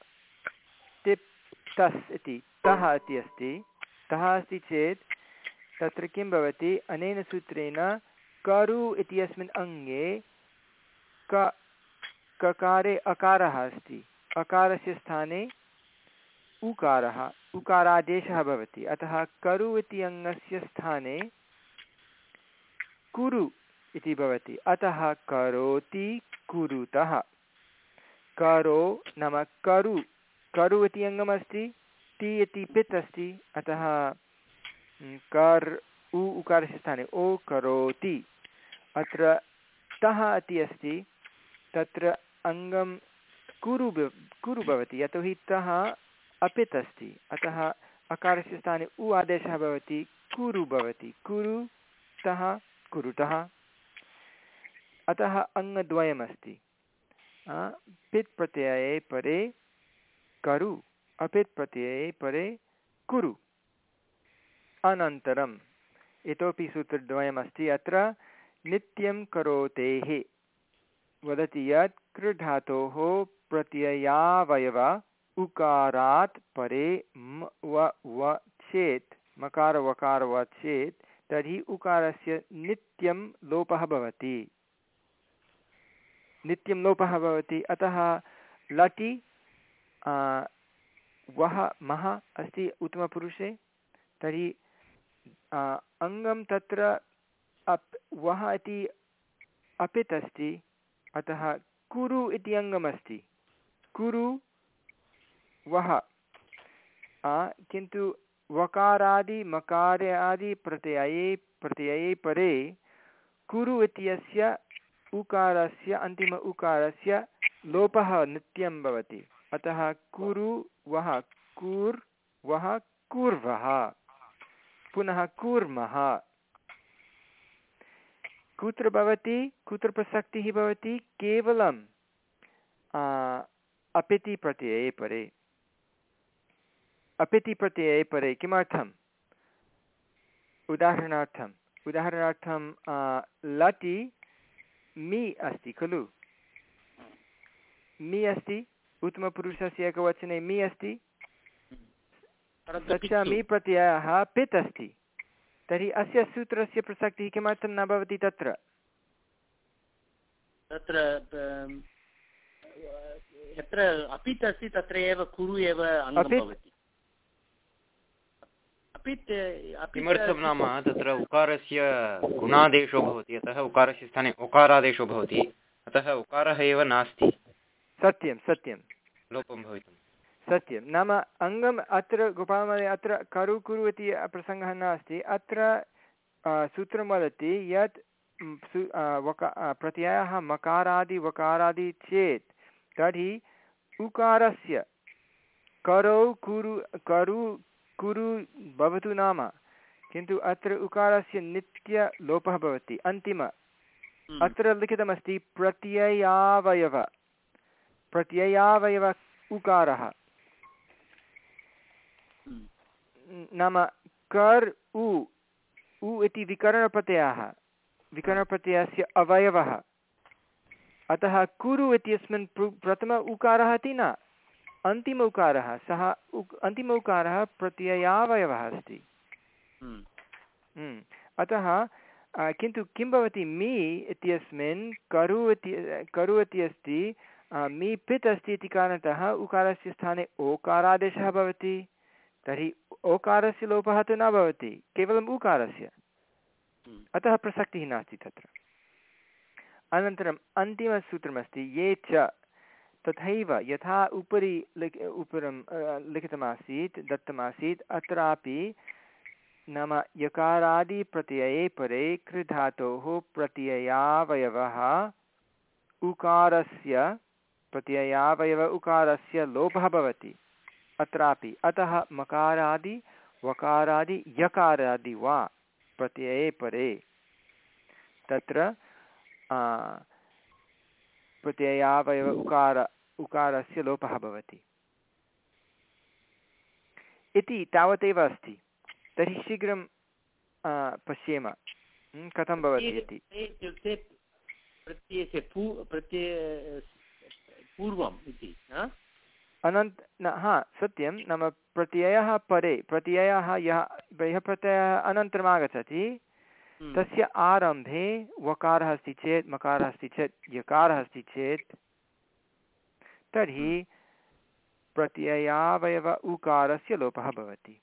तिप् तस् इति, तः इति अस्ति। तः अस्ति चेत् तत्र किं भवति? अनेन सूत्रेण करु इत्यस्मिन् अङ्गे क, ककारे अकारः अस्ति। अकारस्य स्थाने उकारः, उकारादेशः भवति। अतः करु इति अङ्गस्य स्थाने कुरु इति भवति। अतः करोति कुरुतः। करो नाम करु। करु इति अङ्गमस्ति टि इति पित् अस्ति। अतः कर् उ उकारस्य स्थाने ओ करोति अत्र तः इति अस्ति तत्र अङ्गं कुरु कुरु भवति यतोहि तः अपित् अस्ति अतः अकारस्य स्थाने उ आदेशः भवति कुरु भवति कुरु तः कुरुतः अतः अङ्गद्वयमस्ति पित् प्रत्यये परे करु अपित् प्रत्यये परे कुरु अनन्तरम्। इतोपि सूत्रद्वयमस्ति अत्र, नित्यं करोतेः। वदति यत् कृधातोः प्रत्ययावयव उकारात् परे म, व व, चेत्। मकार वकार व चेत् तर्हि उकारस्य नित्यं लोपः भवति। नित्यं लोपः भवति। अतः लटि वः, मः अस्ति उत्तमपुरुषे। तर्हि अङ्गं तत्र अप्, वः इति अपित् अस्ति अतः कुरु इति अङ्गमस्ति कुरु, वः। किन्तु वकारादि मकारादि प्रत्यये प्रत्यये परे कुरु इत्यस्य उकारस्य, अन्तिम उकारस्य लोपः नित्यं भवति। अतः कुरु, वः, कुर्, वः, कुर्वः। पुनः कुर्मः। कुत्र भवति? कुत्र प्रसक्तिः भवति? केवलं अपिति प्रत्यये परे। अपिति प्रत्यये परे, किमर्थम्? उदाहरणार्थम्। उदाहरणार्थं लटि मि अस्ति, खलु? मि अस्ति? उत्तमपुरुषस्य एकवचने मि अस्ति? तच्च मि प्रत्ययः पित् अस्ति तर्हि अस्य सूत्रस्य प्रसक्तिः किमर्थं न भवति तत्र? तत्र यत्र अपित् अस्ति तत्र एव कुरु एव किमर्थं नाम? तत्र उकारस्य गुणादेशो भवति अतः उकारस्य स्थाने उकारादेशो भवति अतः उकारः एव नास्ति। सत्यं सत्यं। लोपं भवितुं सत्यं। नाम अङ्गम् अत्र गोपालमहोदय अत्र करु कुरु इति प्रसङ्गः नास्ति। अत्र सूत्रं वदति यत् वका प्रत्ययः मकारादि वकारादि चेत् तर्हि उकारस्य करौ कुरु करु कुरु भवतु नाम। किन्तु अत्र उकारस्य नित्यलोपः भवति। अन्तिम। अत्र लिखितमस्ति प्रत्ययावयव। प्रत्ययावयव उकारः। नाम कर् उ उ इति विकरणप्रत्ययः विकरणप्रत्ययस्य अवयवः अतः कुरु इत्यस्मिन् प्रथम उकारः इति न अन्तिम उकारः सः उक् अन्तिम उकारः प्रत्ययावयवः अस्ति हम्म। हम्म। अतः किन्तु किं भवति मी इत्यस्मिन् करु इति करु इति अस्ति मी पित् अस्ति इति कारणतः उकारस्य स्थाने ओकारादेशः भवति तर्हि ओकारस्य लोपः तु न भवति केवलम् उकारस्य। हम्म। अतः प्रसक्तिः नास्ति तत्र। अनन्तरम् अन्तिमसूत्रमस्ति ये च तथैव यथा उपरि लिख उपरं लिखितमासीत् दत्तमासीत् अत्रापि नाम यकारादिप्रत्यये परे कृधातोः प्रत्ययावयवः उकारस्य प्रत्ययावयव उकारस्य लोपः भवति। अत्रापि। अतः मकारादि वकारादि यकारादि वा प्रत्यये परे। तत्र प्रत्ययावयव उकार उकारस्य लोपः भवति। इति तावदेव अस्ति। तर्हि शीघ्रं पश्येम। कथं भवति इति? इत्युक्ते प्रत्ययस्य पूर्वम् इति अनन्त न हा सत्यं नाम प्रत्ययः परे प्रत्ययः यः यः प्रत्ययः अनन्तरम् आगच्छति हम्म। तस्य आरम्भे वकारः अस्ति चेत् मकारः अस्ति चेत् यकारः अस्ति चेत् तर्हि प्रत्ययावयव उकारस्य लोपः भवति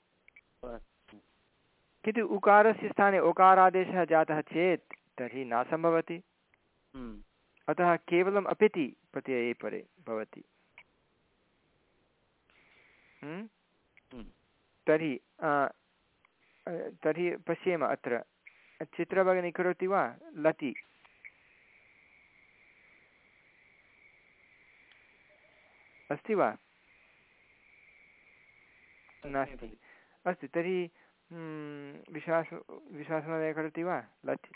किन्तु उकारस्य स्थाने ओकारादेशः जातः चेत् तर्हि न सम्भवति हम्म। अतः केवलम् अपिति प्रत्यये परे भवति हम्म। तर्हि तर्हि पश्येम अत्र। चित्रभगिनी करोति वा? लति। अस्ति वा? नास्ति। अस्तु। तर्हि हम्म, विश्वास विश्वासमहोदय करोति वा? लट्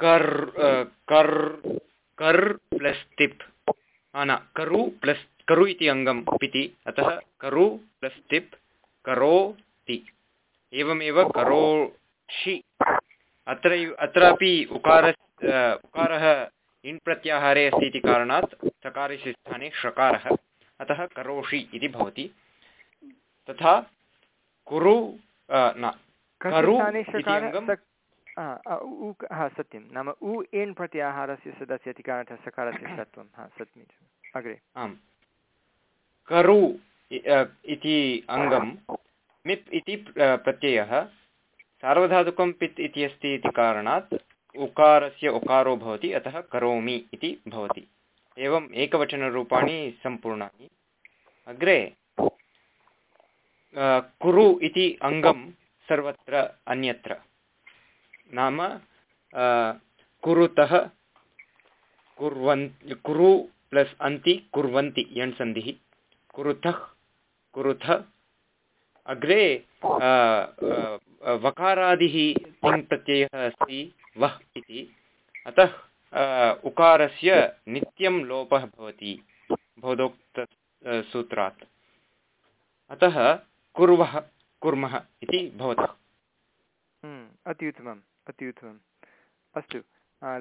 कर् कर् कर् प्लस् तिप्। न करु प्लस् करु इति अङ्गम् इति अतः करु प्लस् तिप् करोति। एवमेव करोषि। अत्र अत्रापि उकार उकारः इन् प्रत्याहारे अस्ति इति कारणात् चकारस्य स्थाने षकारः अतः करोषि इति भवति। तथा कुरु न करु सत्यं। नाम उ एन् प्रत्याहारस्य सदस्य इति कारणतः सकारस्य षत्वं हा सत्यम् अग्रे। आम्। करु इति अङ्गं। मिप् इति प्रत्ययः। सार्वधातुकं पित् इति अस्ति इति कारणात् उकारस्य उकारो भवति अतः करोमि इति भवति। एवम् एकवचनरूपाणि सम्पूर्णानि। अग्रे। कुरु इति अङ्गं सर्वत्र अन्यत्र। नाम कुरुतः कुर्वन् कुरु प्लस् अन्ति कुर्वन्ति यण् सन्धिः। कुरुतः कुरुथ। अग्रे वकारादिः तिङ् प्रत्ययः अस्ति? वः इति। अतः उकारस्य नित्यं लोपः भवति भवदोक्त सूत्रात्। अतः कुर्वः कुर्मः इति भवतः। हम्म, अति उत्तमम्। अति उत्तमम् अस्तु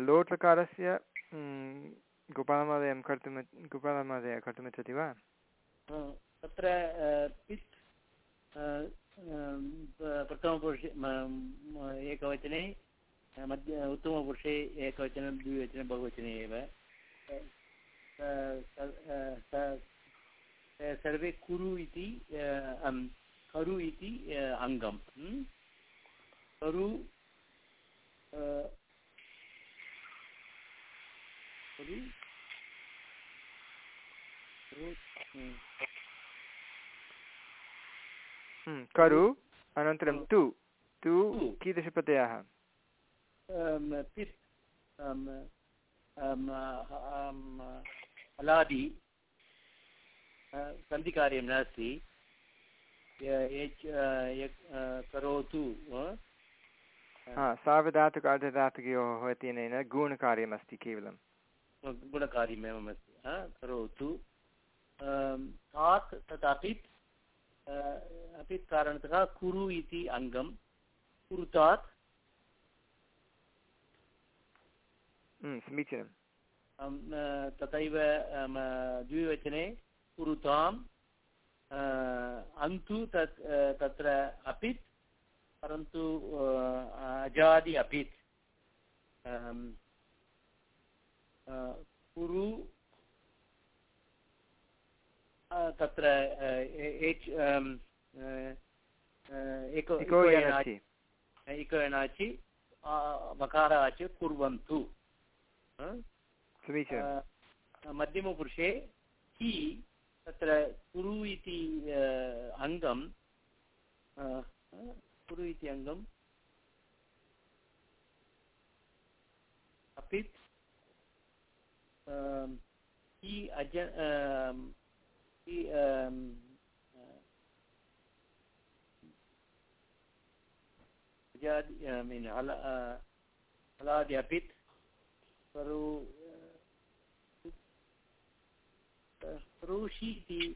लोट्लकारस्य गोपालमहोदयं कर्तुं गोपालमहोदय कर्तुमिच्छति वा? तत्र प्रथमपुरुषे एकवचने मध्य, उत्तमपुरुषे एकवचनं, द्विवचने, बहुवचने एव। सर्वे कुरु इति करु इति अङ्गं करु करु अनन्तरं तु तु कीदृशप्रत्ययः अलादि सन्धिकार्यं नास्ति करोतु सार्वधातुक अर्धधातुकयोः इत्यनेन गुणकार्यमस्ति केवलं गुणकार्यमेवम् अस्ति करोतु। तात् तथापि अपि कारणतः कुरु इति अङ्गं कुरुतात् समीचीनं तथैव द्विवचने कुरुताम् अन्तु तत् तत्र अपित् परन्तु अजादि अपित् कुरु तत्र इको एणाचि मकाराचि कुर्वन्तु। मध्यमपुरुषे हि तत्र कुरु इति अङ्गं कुरु इति अङ्गं अपि हि अज Aladi Apit, Paru, Parushi इति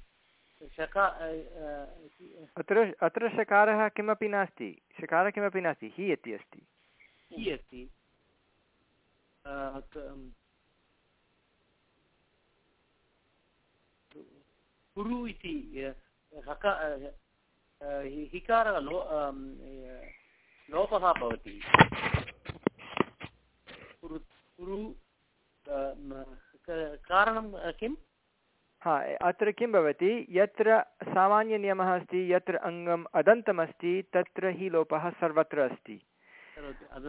शका अत्र अत्र शकारः किमपि नास्ति। शकारः किमपि नास्ति। हि इति अस्ति। हि अस्ति कुरु इति हिकारः लो लोपः भवति। कारणं किम्? हा अत्र किं भवति? यत्र सामान्यनियमः अस्ति यत्र अङ्गम् अदन्तमस्ति तत्र हि लोपः सर्वत्र अस्ति।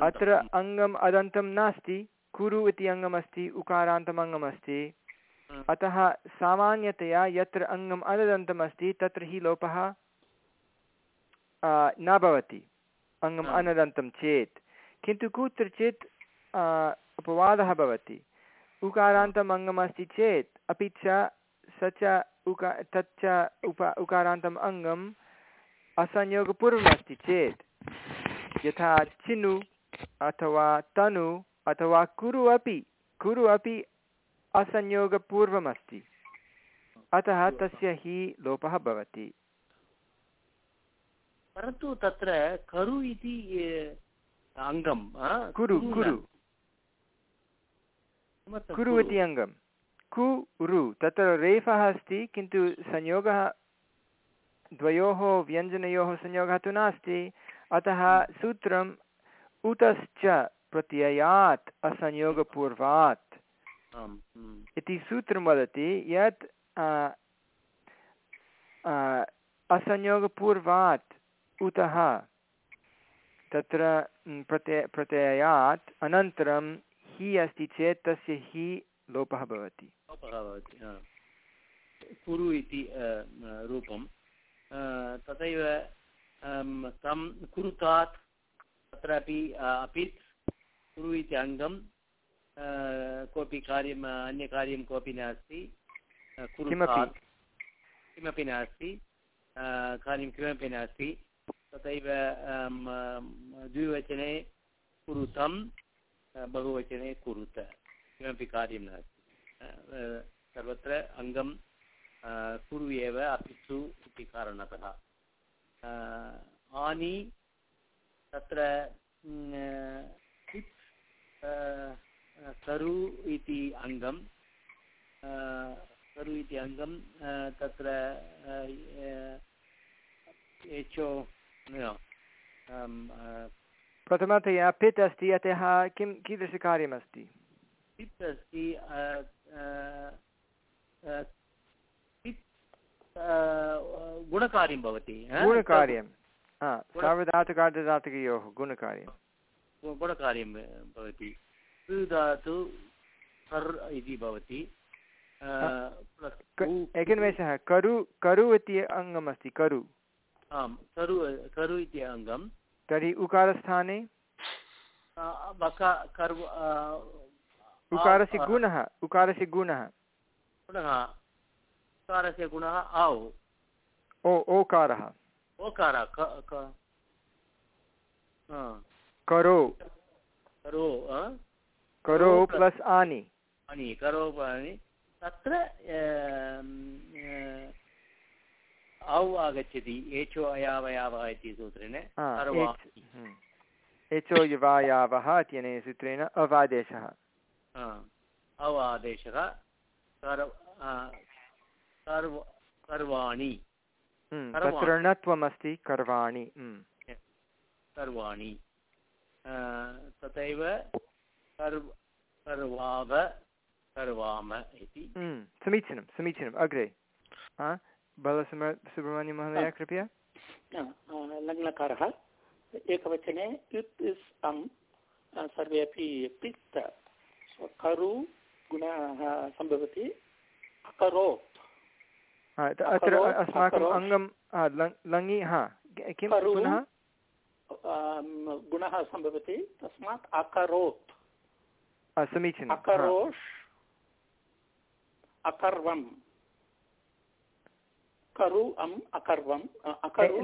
अत्र अङ्गम् अदन्तं नास्ति कुरु इति अङ्गमस्ति उकारान्तम् अङ्गमस्ति। अतः सामान्यतया यत्र अङ्गम् अनदन्तमस्ति तत्र हि लोपः न भवति। अङ्गम् अनदन्तं चेत्। किन्तु कुत्रचित् अपवादः भवति। उकारान्तम् अङ्गमस्ति चेत् अपि च स च उका तच्च उप उकारान्तम् अङ्गम् असंयोगपूर्वमस्ति चेत् यथा चिनु अथवा तनु अथवा कुरु अपि कुरु अपि असंयोगपूर्वमस्ति। अतः तस्य हि लोपः भवति। परन्तु तत्र करु इति अङ्गं कुरु कुरु कुरु। इति अङ्गं कु रु तत्र रेफः अस्ति किन्तु संयोगः द्वयोः व्यञ्जनयोः संयोगः तु नास्ति। अतः सूत्रम् उतश्च प्रत्ययात् असंयोगपूर्वात्। इति सूत्रं वदति यत् असंयोगपूर्वात् उतः। तत्र प्रत्यय प्रत्ययात् अनन्तरं हि अस्ति चेत् तस्य हि लोपः भवति। लोपः भवति कुरु इति रूपं। तथैव तं कुरुतात् तत्रापि अपि कुरु इति अङ्गं कोऽपि कार्यम् अन्यकार्यं कोऽपि नास्ति। कुरुतात्। किमपि? नास्ति। कार्यं किमपि नास्ति। तथैव द्विवचने कुरुतं बहुवचने कुरुत। किमपि कार्यं नास्ति। सर्वत्र अङ्गं कुरु एव अपिसु इति कारणतः। आनि तत्र करु इति अङ्गं करु इति अङ्गं तत्र एचो प्रथमतया पित् अस्ति, अतः किं कीदृशकार्यमस्ति? पित् अस्ति गुणकार्यं भवति गुणकार्यं सार्वधातुकार्धधातुकयोः गुणकार्यं गुणकार्यं भवति धातु कर् इति भवति एकनिमेषः करु करु इति अङ्गमस्ति करु आम् करु करु इति अङ्गं तर्हि उकारस्थाने उकारस्य गुणः उकारस्य गुणः। गुणः उकारस्य गुणः औ ओ ओकारः। ओकारः करो। करो करो प्लस् आनि। अनि करो आनि। तत्र औ आगच्छति एचो अयावयावः इति सूत्रेण एचो युवायावः इत्यनेन सूत्रेण अवादेशः। औ आदेशः सर्वाणि। तत्र णत्वमस्ति कर्वाणि सर्वाणि। तथैव सर्वाव सर्वाम इति। समीचीनं समीचीनम् अग्रे। बालसुम सुब्रह्मण्यमहोदय कृपया। लग्नकारः एकवचने युत् इस् अम् सर्वे अपि पित् करु गुणः सम्भवति अकरोत्। अत्र अस्माकम् अङ्गं लङि हा किं पुनः? गुणः सम्भवति तस्मात् अकरोत्। समीचीनम् अकरोष् अकर्वम्। करु अम् अकर्वम्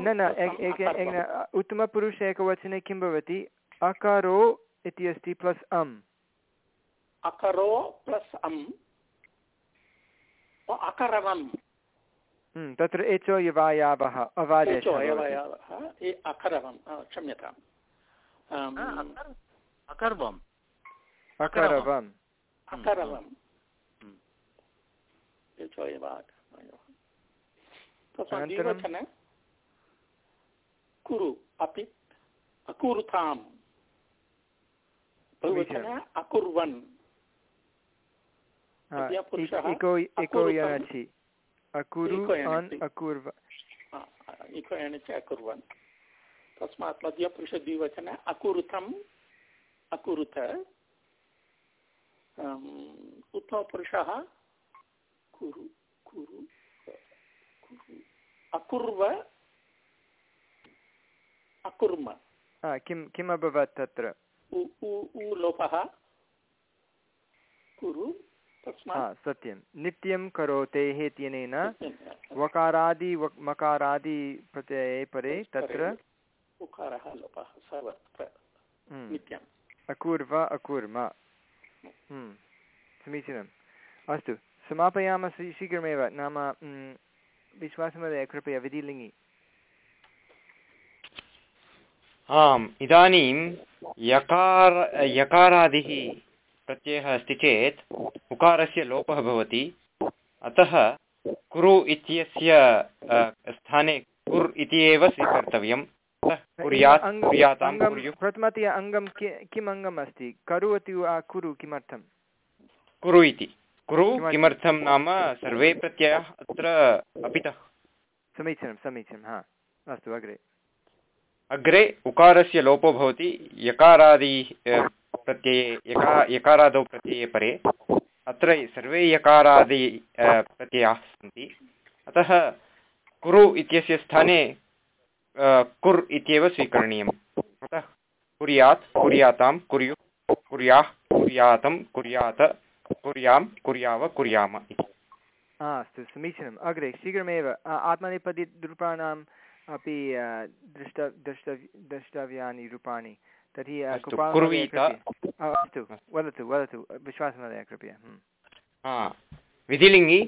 न न उत्तमपुरुष एकवचने किं भवति? अकरो इति अस्ति प्लस् अम्। अकरो प्लस् अम् अकरवम्। तत्र एचो यवायावः अवादेशो अकरवम् क्षम्यताम्। अकर्वम्। अकरवम्। अकरवम्। एचो कुरु अपि अकुरुताम् बहुवचन अकुर्वन्। इको इको यणचि अकुरु अकुर्व। इको यणचि अकुर्वन्। तस्मात् मध्यपुरुषद्विवचन अकुरुतम् अकुरुत। उत्तमपुरुषः कुरु कुरु अकुर्व अकुर्म। किं किम् अभवत् तत्र? उ लोपः कुरु। सत्यं। नित्यं करोतेः इत्यनेन वकारादि मकारादि प्रत्यये परे तत्र उकारः लोपः सर्वत्र। अकुर्व अकुर्म। समीचीनम्। अस्तु समापयामः शीघ्रमेव। नाम विश्वासमहोदय कृपया विधिलिङ्गि। आम् इदानीं यकार यकारादिः प्रत्ययः अस्ति चेत् उकारस्य लोपः भवति। अतः कुरु इत्यस्य स्थाने कुर् इति एव स्वीकर्तव्यं प्रथमतया अङ्गं किम् अङ्गम् अस्ति? करु इति वा कुरु किमर्थं कुरु इति। कुरु किमर्थं नाम सर्वे प्रत्ययाः अत्र अपितः। समीचीनं समीचीनं हा। अस्तु अग्रे। अग्रे उकारस्य लोपो भवति। यकारादि प्रत्यये यका, यकारादौ प्रत्यये परे, अत्र सर्वे यकारादि प्रत्ययाः सन्ति अतः कुरु इत्यस्य स्थाने कुर् इत्येव स्वीकरणीयम्। अतः कुर्यात्, कुर्यातां, कुर्युः, कुर्याः, कुर्यातं, कुर्यात्, कुर्यां, कुर्याव, कुर्याम इति। अस्तु, समीचीनम्। अग्रे, शीघ्रमेव आत्मनेपदीरूपाणाम् अपि दृष्ट द्रष्ट द्रष्टव्यानि रूपाणि तर्हि अस्तु वदतु वदतु विश्वासमहोदय कृपया विधिलिङ्गि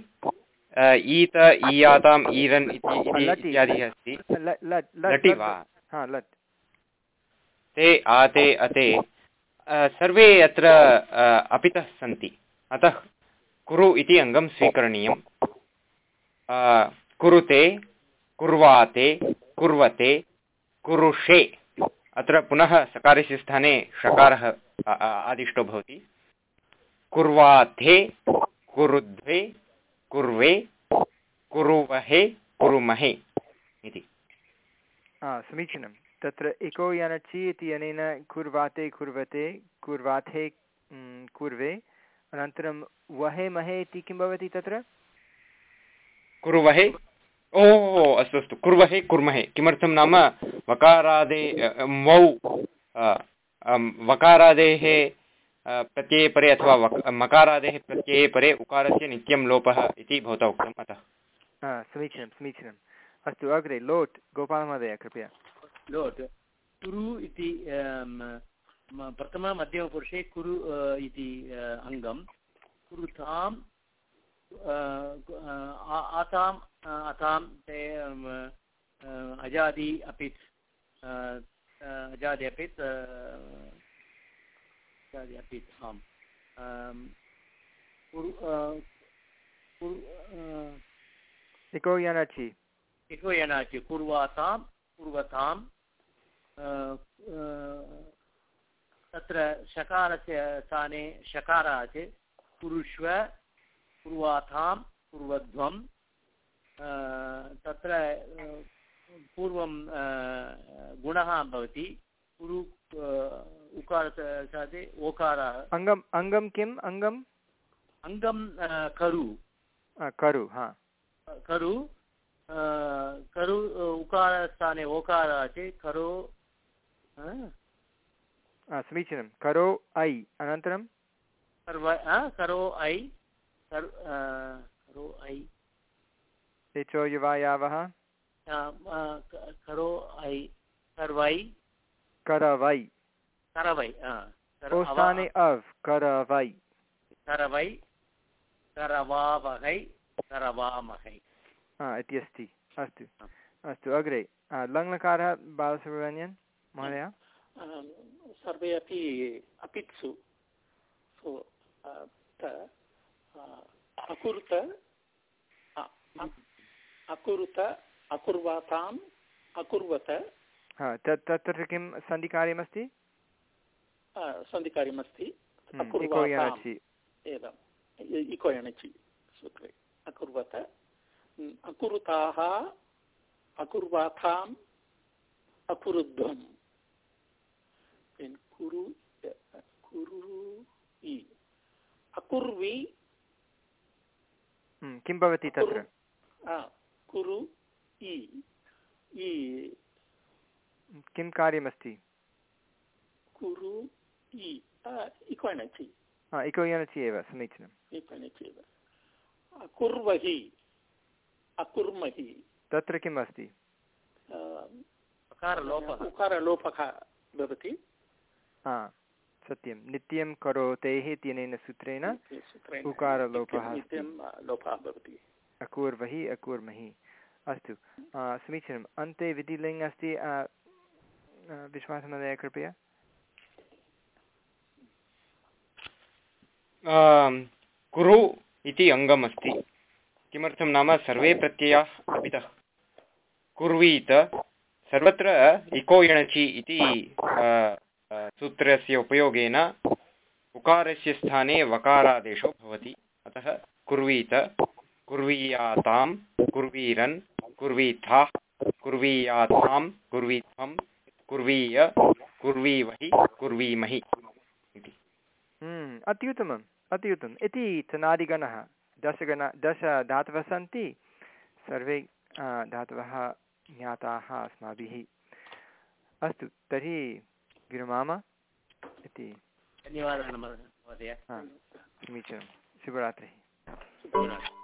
ईत ईयाताम् ईरन् इत्यादिः अस्ति। लटि वा? ते आते अते सर्वे अत्र अपितः सन्ति। अतः कुरु इति अङ्गं स्वीकरणीयं कुरुते कुर्वाते कुर्वते कुरुषे। अत्र पुनः सकारस्य स्थाने षकारः आदिष्टो भवति। कुर्वाथे कुरुध्वे कुर्वे कुरुवहे कुरुमहे इति। समीचीनं। तत्र इको यनचि इति अनेन कुर्वाते कुर्वते कुर्वाथे कुर्वे अनन्तरं वहे महे इति किं भवति तत्र? कुर्वहे? ओ अस्तु अस्तु। कुर्वहे कुर्महे। किमर्थं नाम वकारादे मौ वकारादेः प्रत्यये परे अथवा मकारादेः प्रत्यये परे उकारस्य नित्यं लोपः इति भवता उक्तम् अतः। समीचीनं समीचीनम् अस्तु अग्रे लोट् गोपालमहोदय कृपया। लोट् कुरु इति प्रथममध्यमपुरुषे कुरु इति अङ्गं। कुरुताम् आताम् अतां ते अजादि अपि अजादि अपि अजादि अपि आम् इको यनाचि इको यनाचि कुर्वातां कुर्वतां तत्र शकारस्य स्थाने शकारात् कुरुष्व कुर्वध्वं तत्र पूर्वं गुणः भवति। कुरु उकार ओकारः। अङ्गम् अङ्गं किम् अङ्गम् अङ्गं करु। करु हा। करु करु उकारस्थाने ओकारात् करो समीचीनं। करो ऐ। अनन्तरं? सर्व करो ऐ। करो ऐ। एचो युवायावः। करो ऐ सर्वै करवै करवै स्थाने अव् करवै करवै करवावहै करवामहै। इति अस्ति अस्तु अस्तु अग्रे लङ्लकारः बालसुब्रह्मण्यन् महोदय। सर्वे अपि अपित्सु। अकुरुत अकुरुत अकुर्वाताम् अकुर्वत। तत् तत्र किं सन्धिकार्यमस्ति? सन्धिकार्यमस्ति। एवम्। इको सूत्रे। अकुर्वत। अकुरुताः अकुर्वाथाम् अकुरुध्वम् कुरु कुरु अकुर्वि। किं भवति तत्र? कुरु। किं कार्यमस्ति? कुरु इ इको एणचि इको एव समीचीनम्। एव। अकुर्वहि अकुर्महि। तत्र किम् अस्ति? उकारलोपः। भवति। हा सत्यं। नित्यं करोतेः इत्यनेन सूत्रेण उकारलोपः लोपः भवति। अकुर्वहि अकुर्महि। अस्तु। समीचीनम्। अन्ते विधिलिङ्ग् अस्ति विश्वासमहोदय, कृपया। कुरु इति अङ्गमस्ति किमर्थं नाम सर्वे प्रत्ययाः अपितः। कुर्वीत, सर्वत्र इको यणचि इति सूत्रस्य उपयोगेन उकारस्य स्थाने वकारादेशो भवति। अतः कुर्वीत कुर्वीयातां कुर्वीरन् कुर्वीथाः कुर्वीयाथां कुर्वीध्वं कुर्वीय कुर्वीवहि कुर्वीमहि। इति हम्म, अति उत्तमम् अति उत्तमम् इति चनादिगणः। दशगण दश धातवः सन्ति। सर्वे धातवः ज्ञाताः अस्माभिः। अस्तु तर्हि विरमाम। इति। धन्यवादः महोदय। समीचीनं शुभरात्रिः।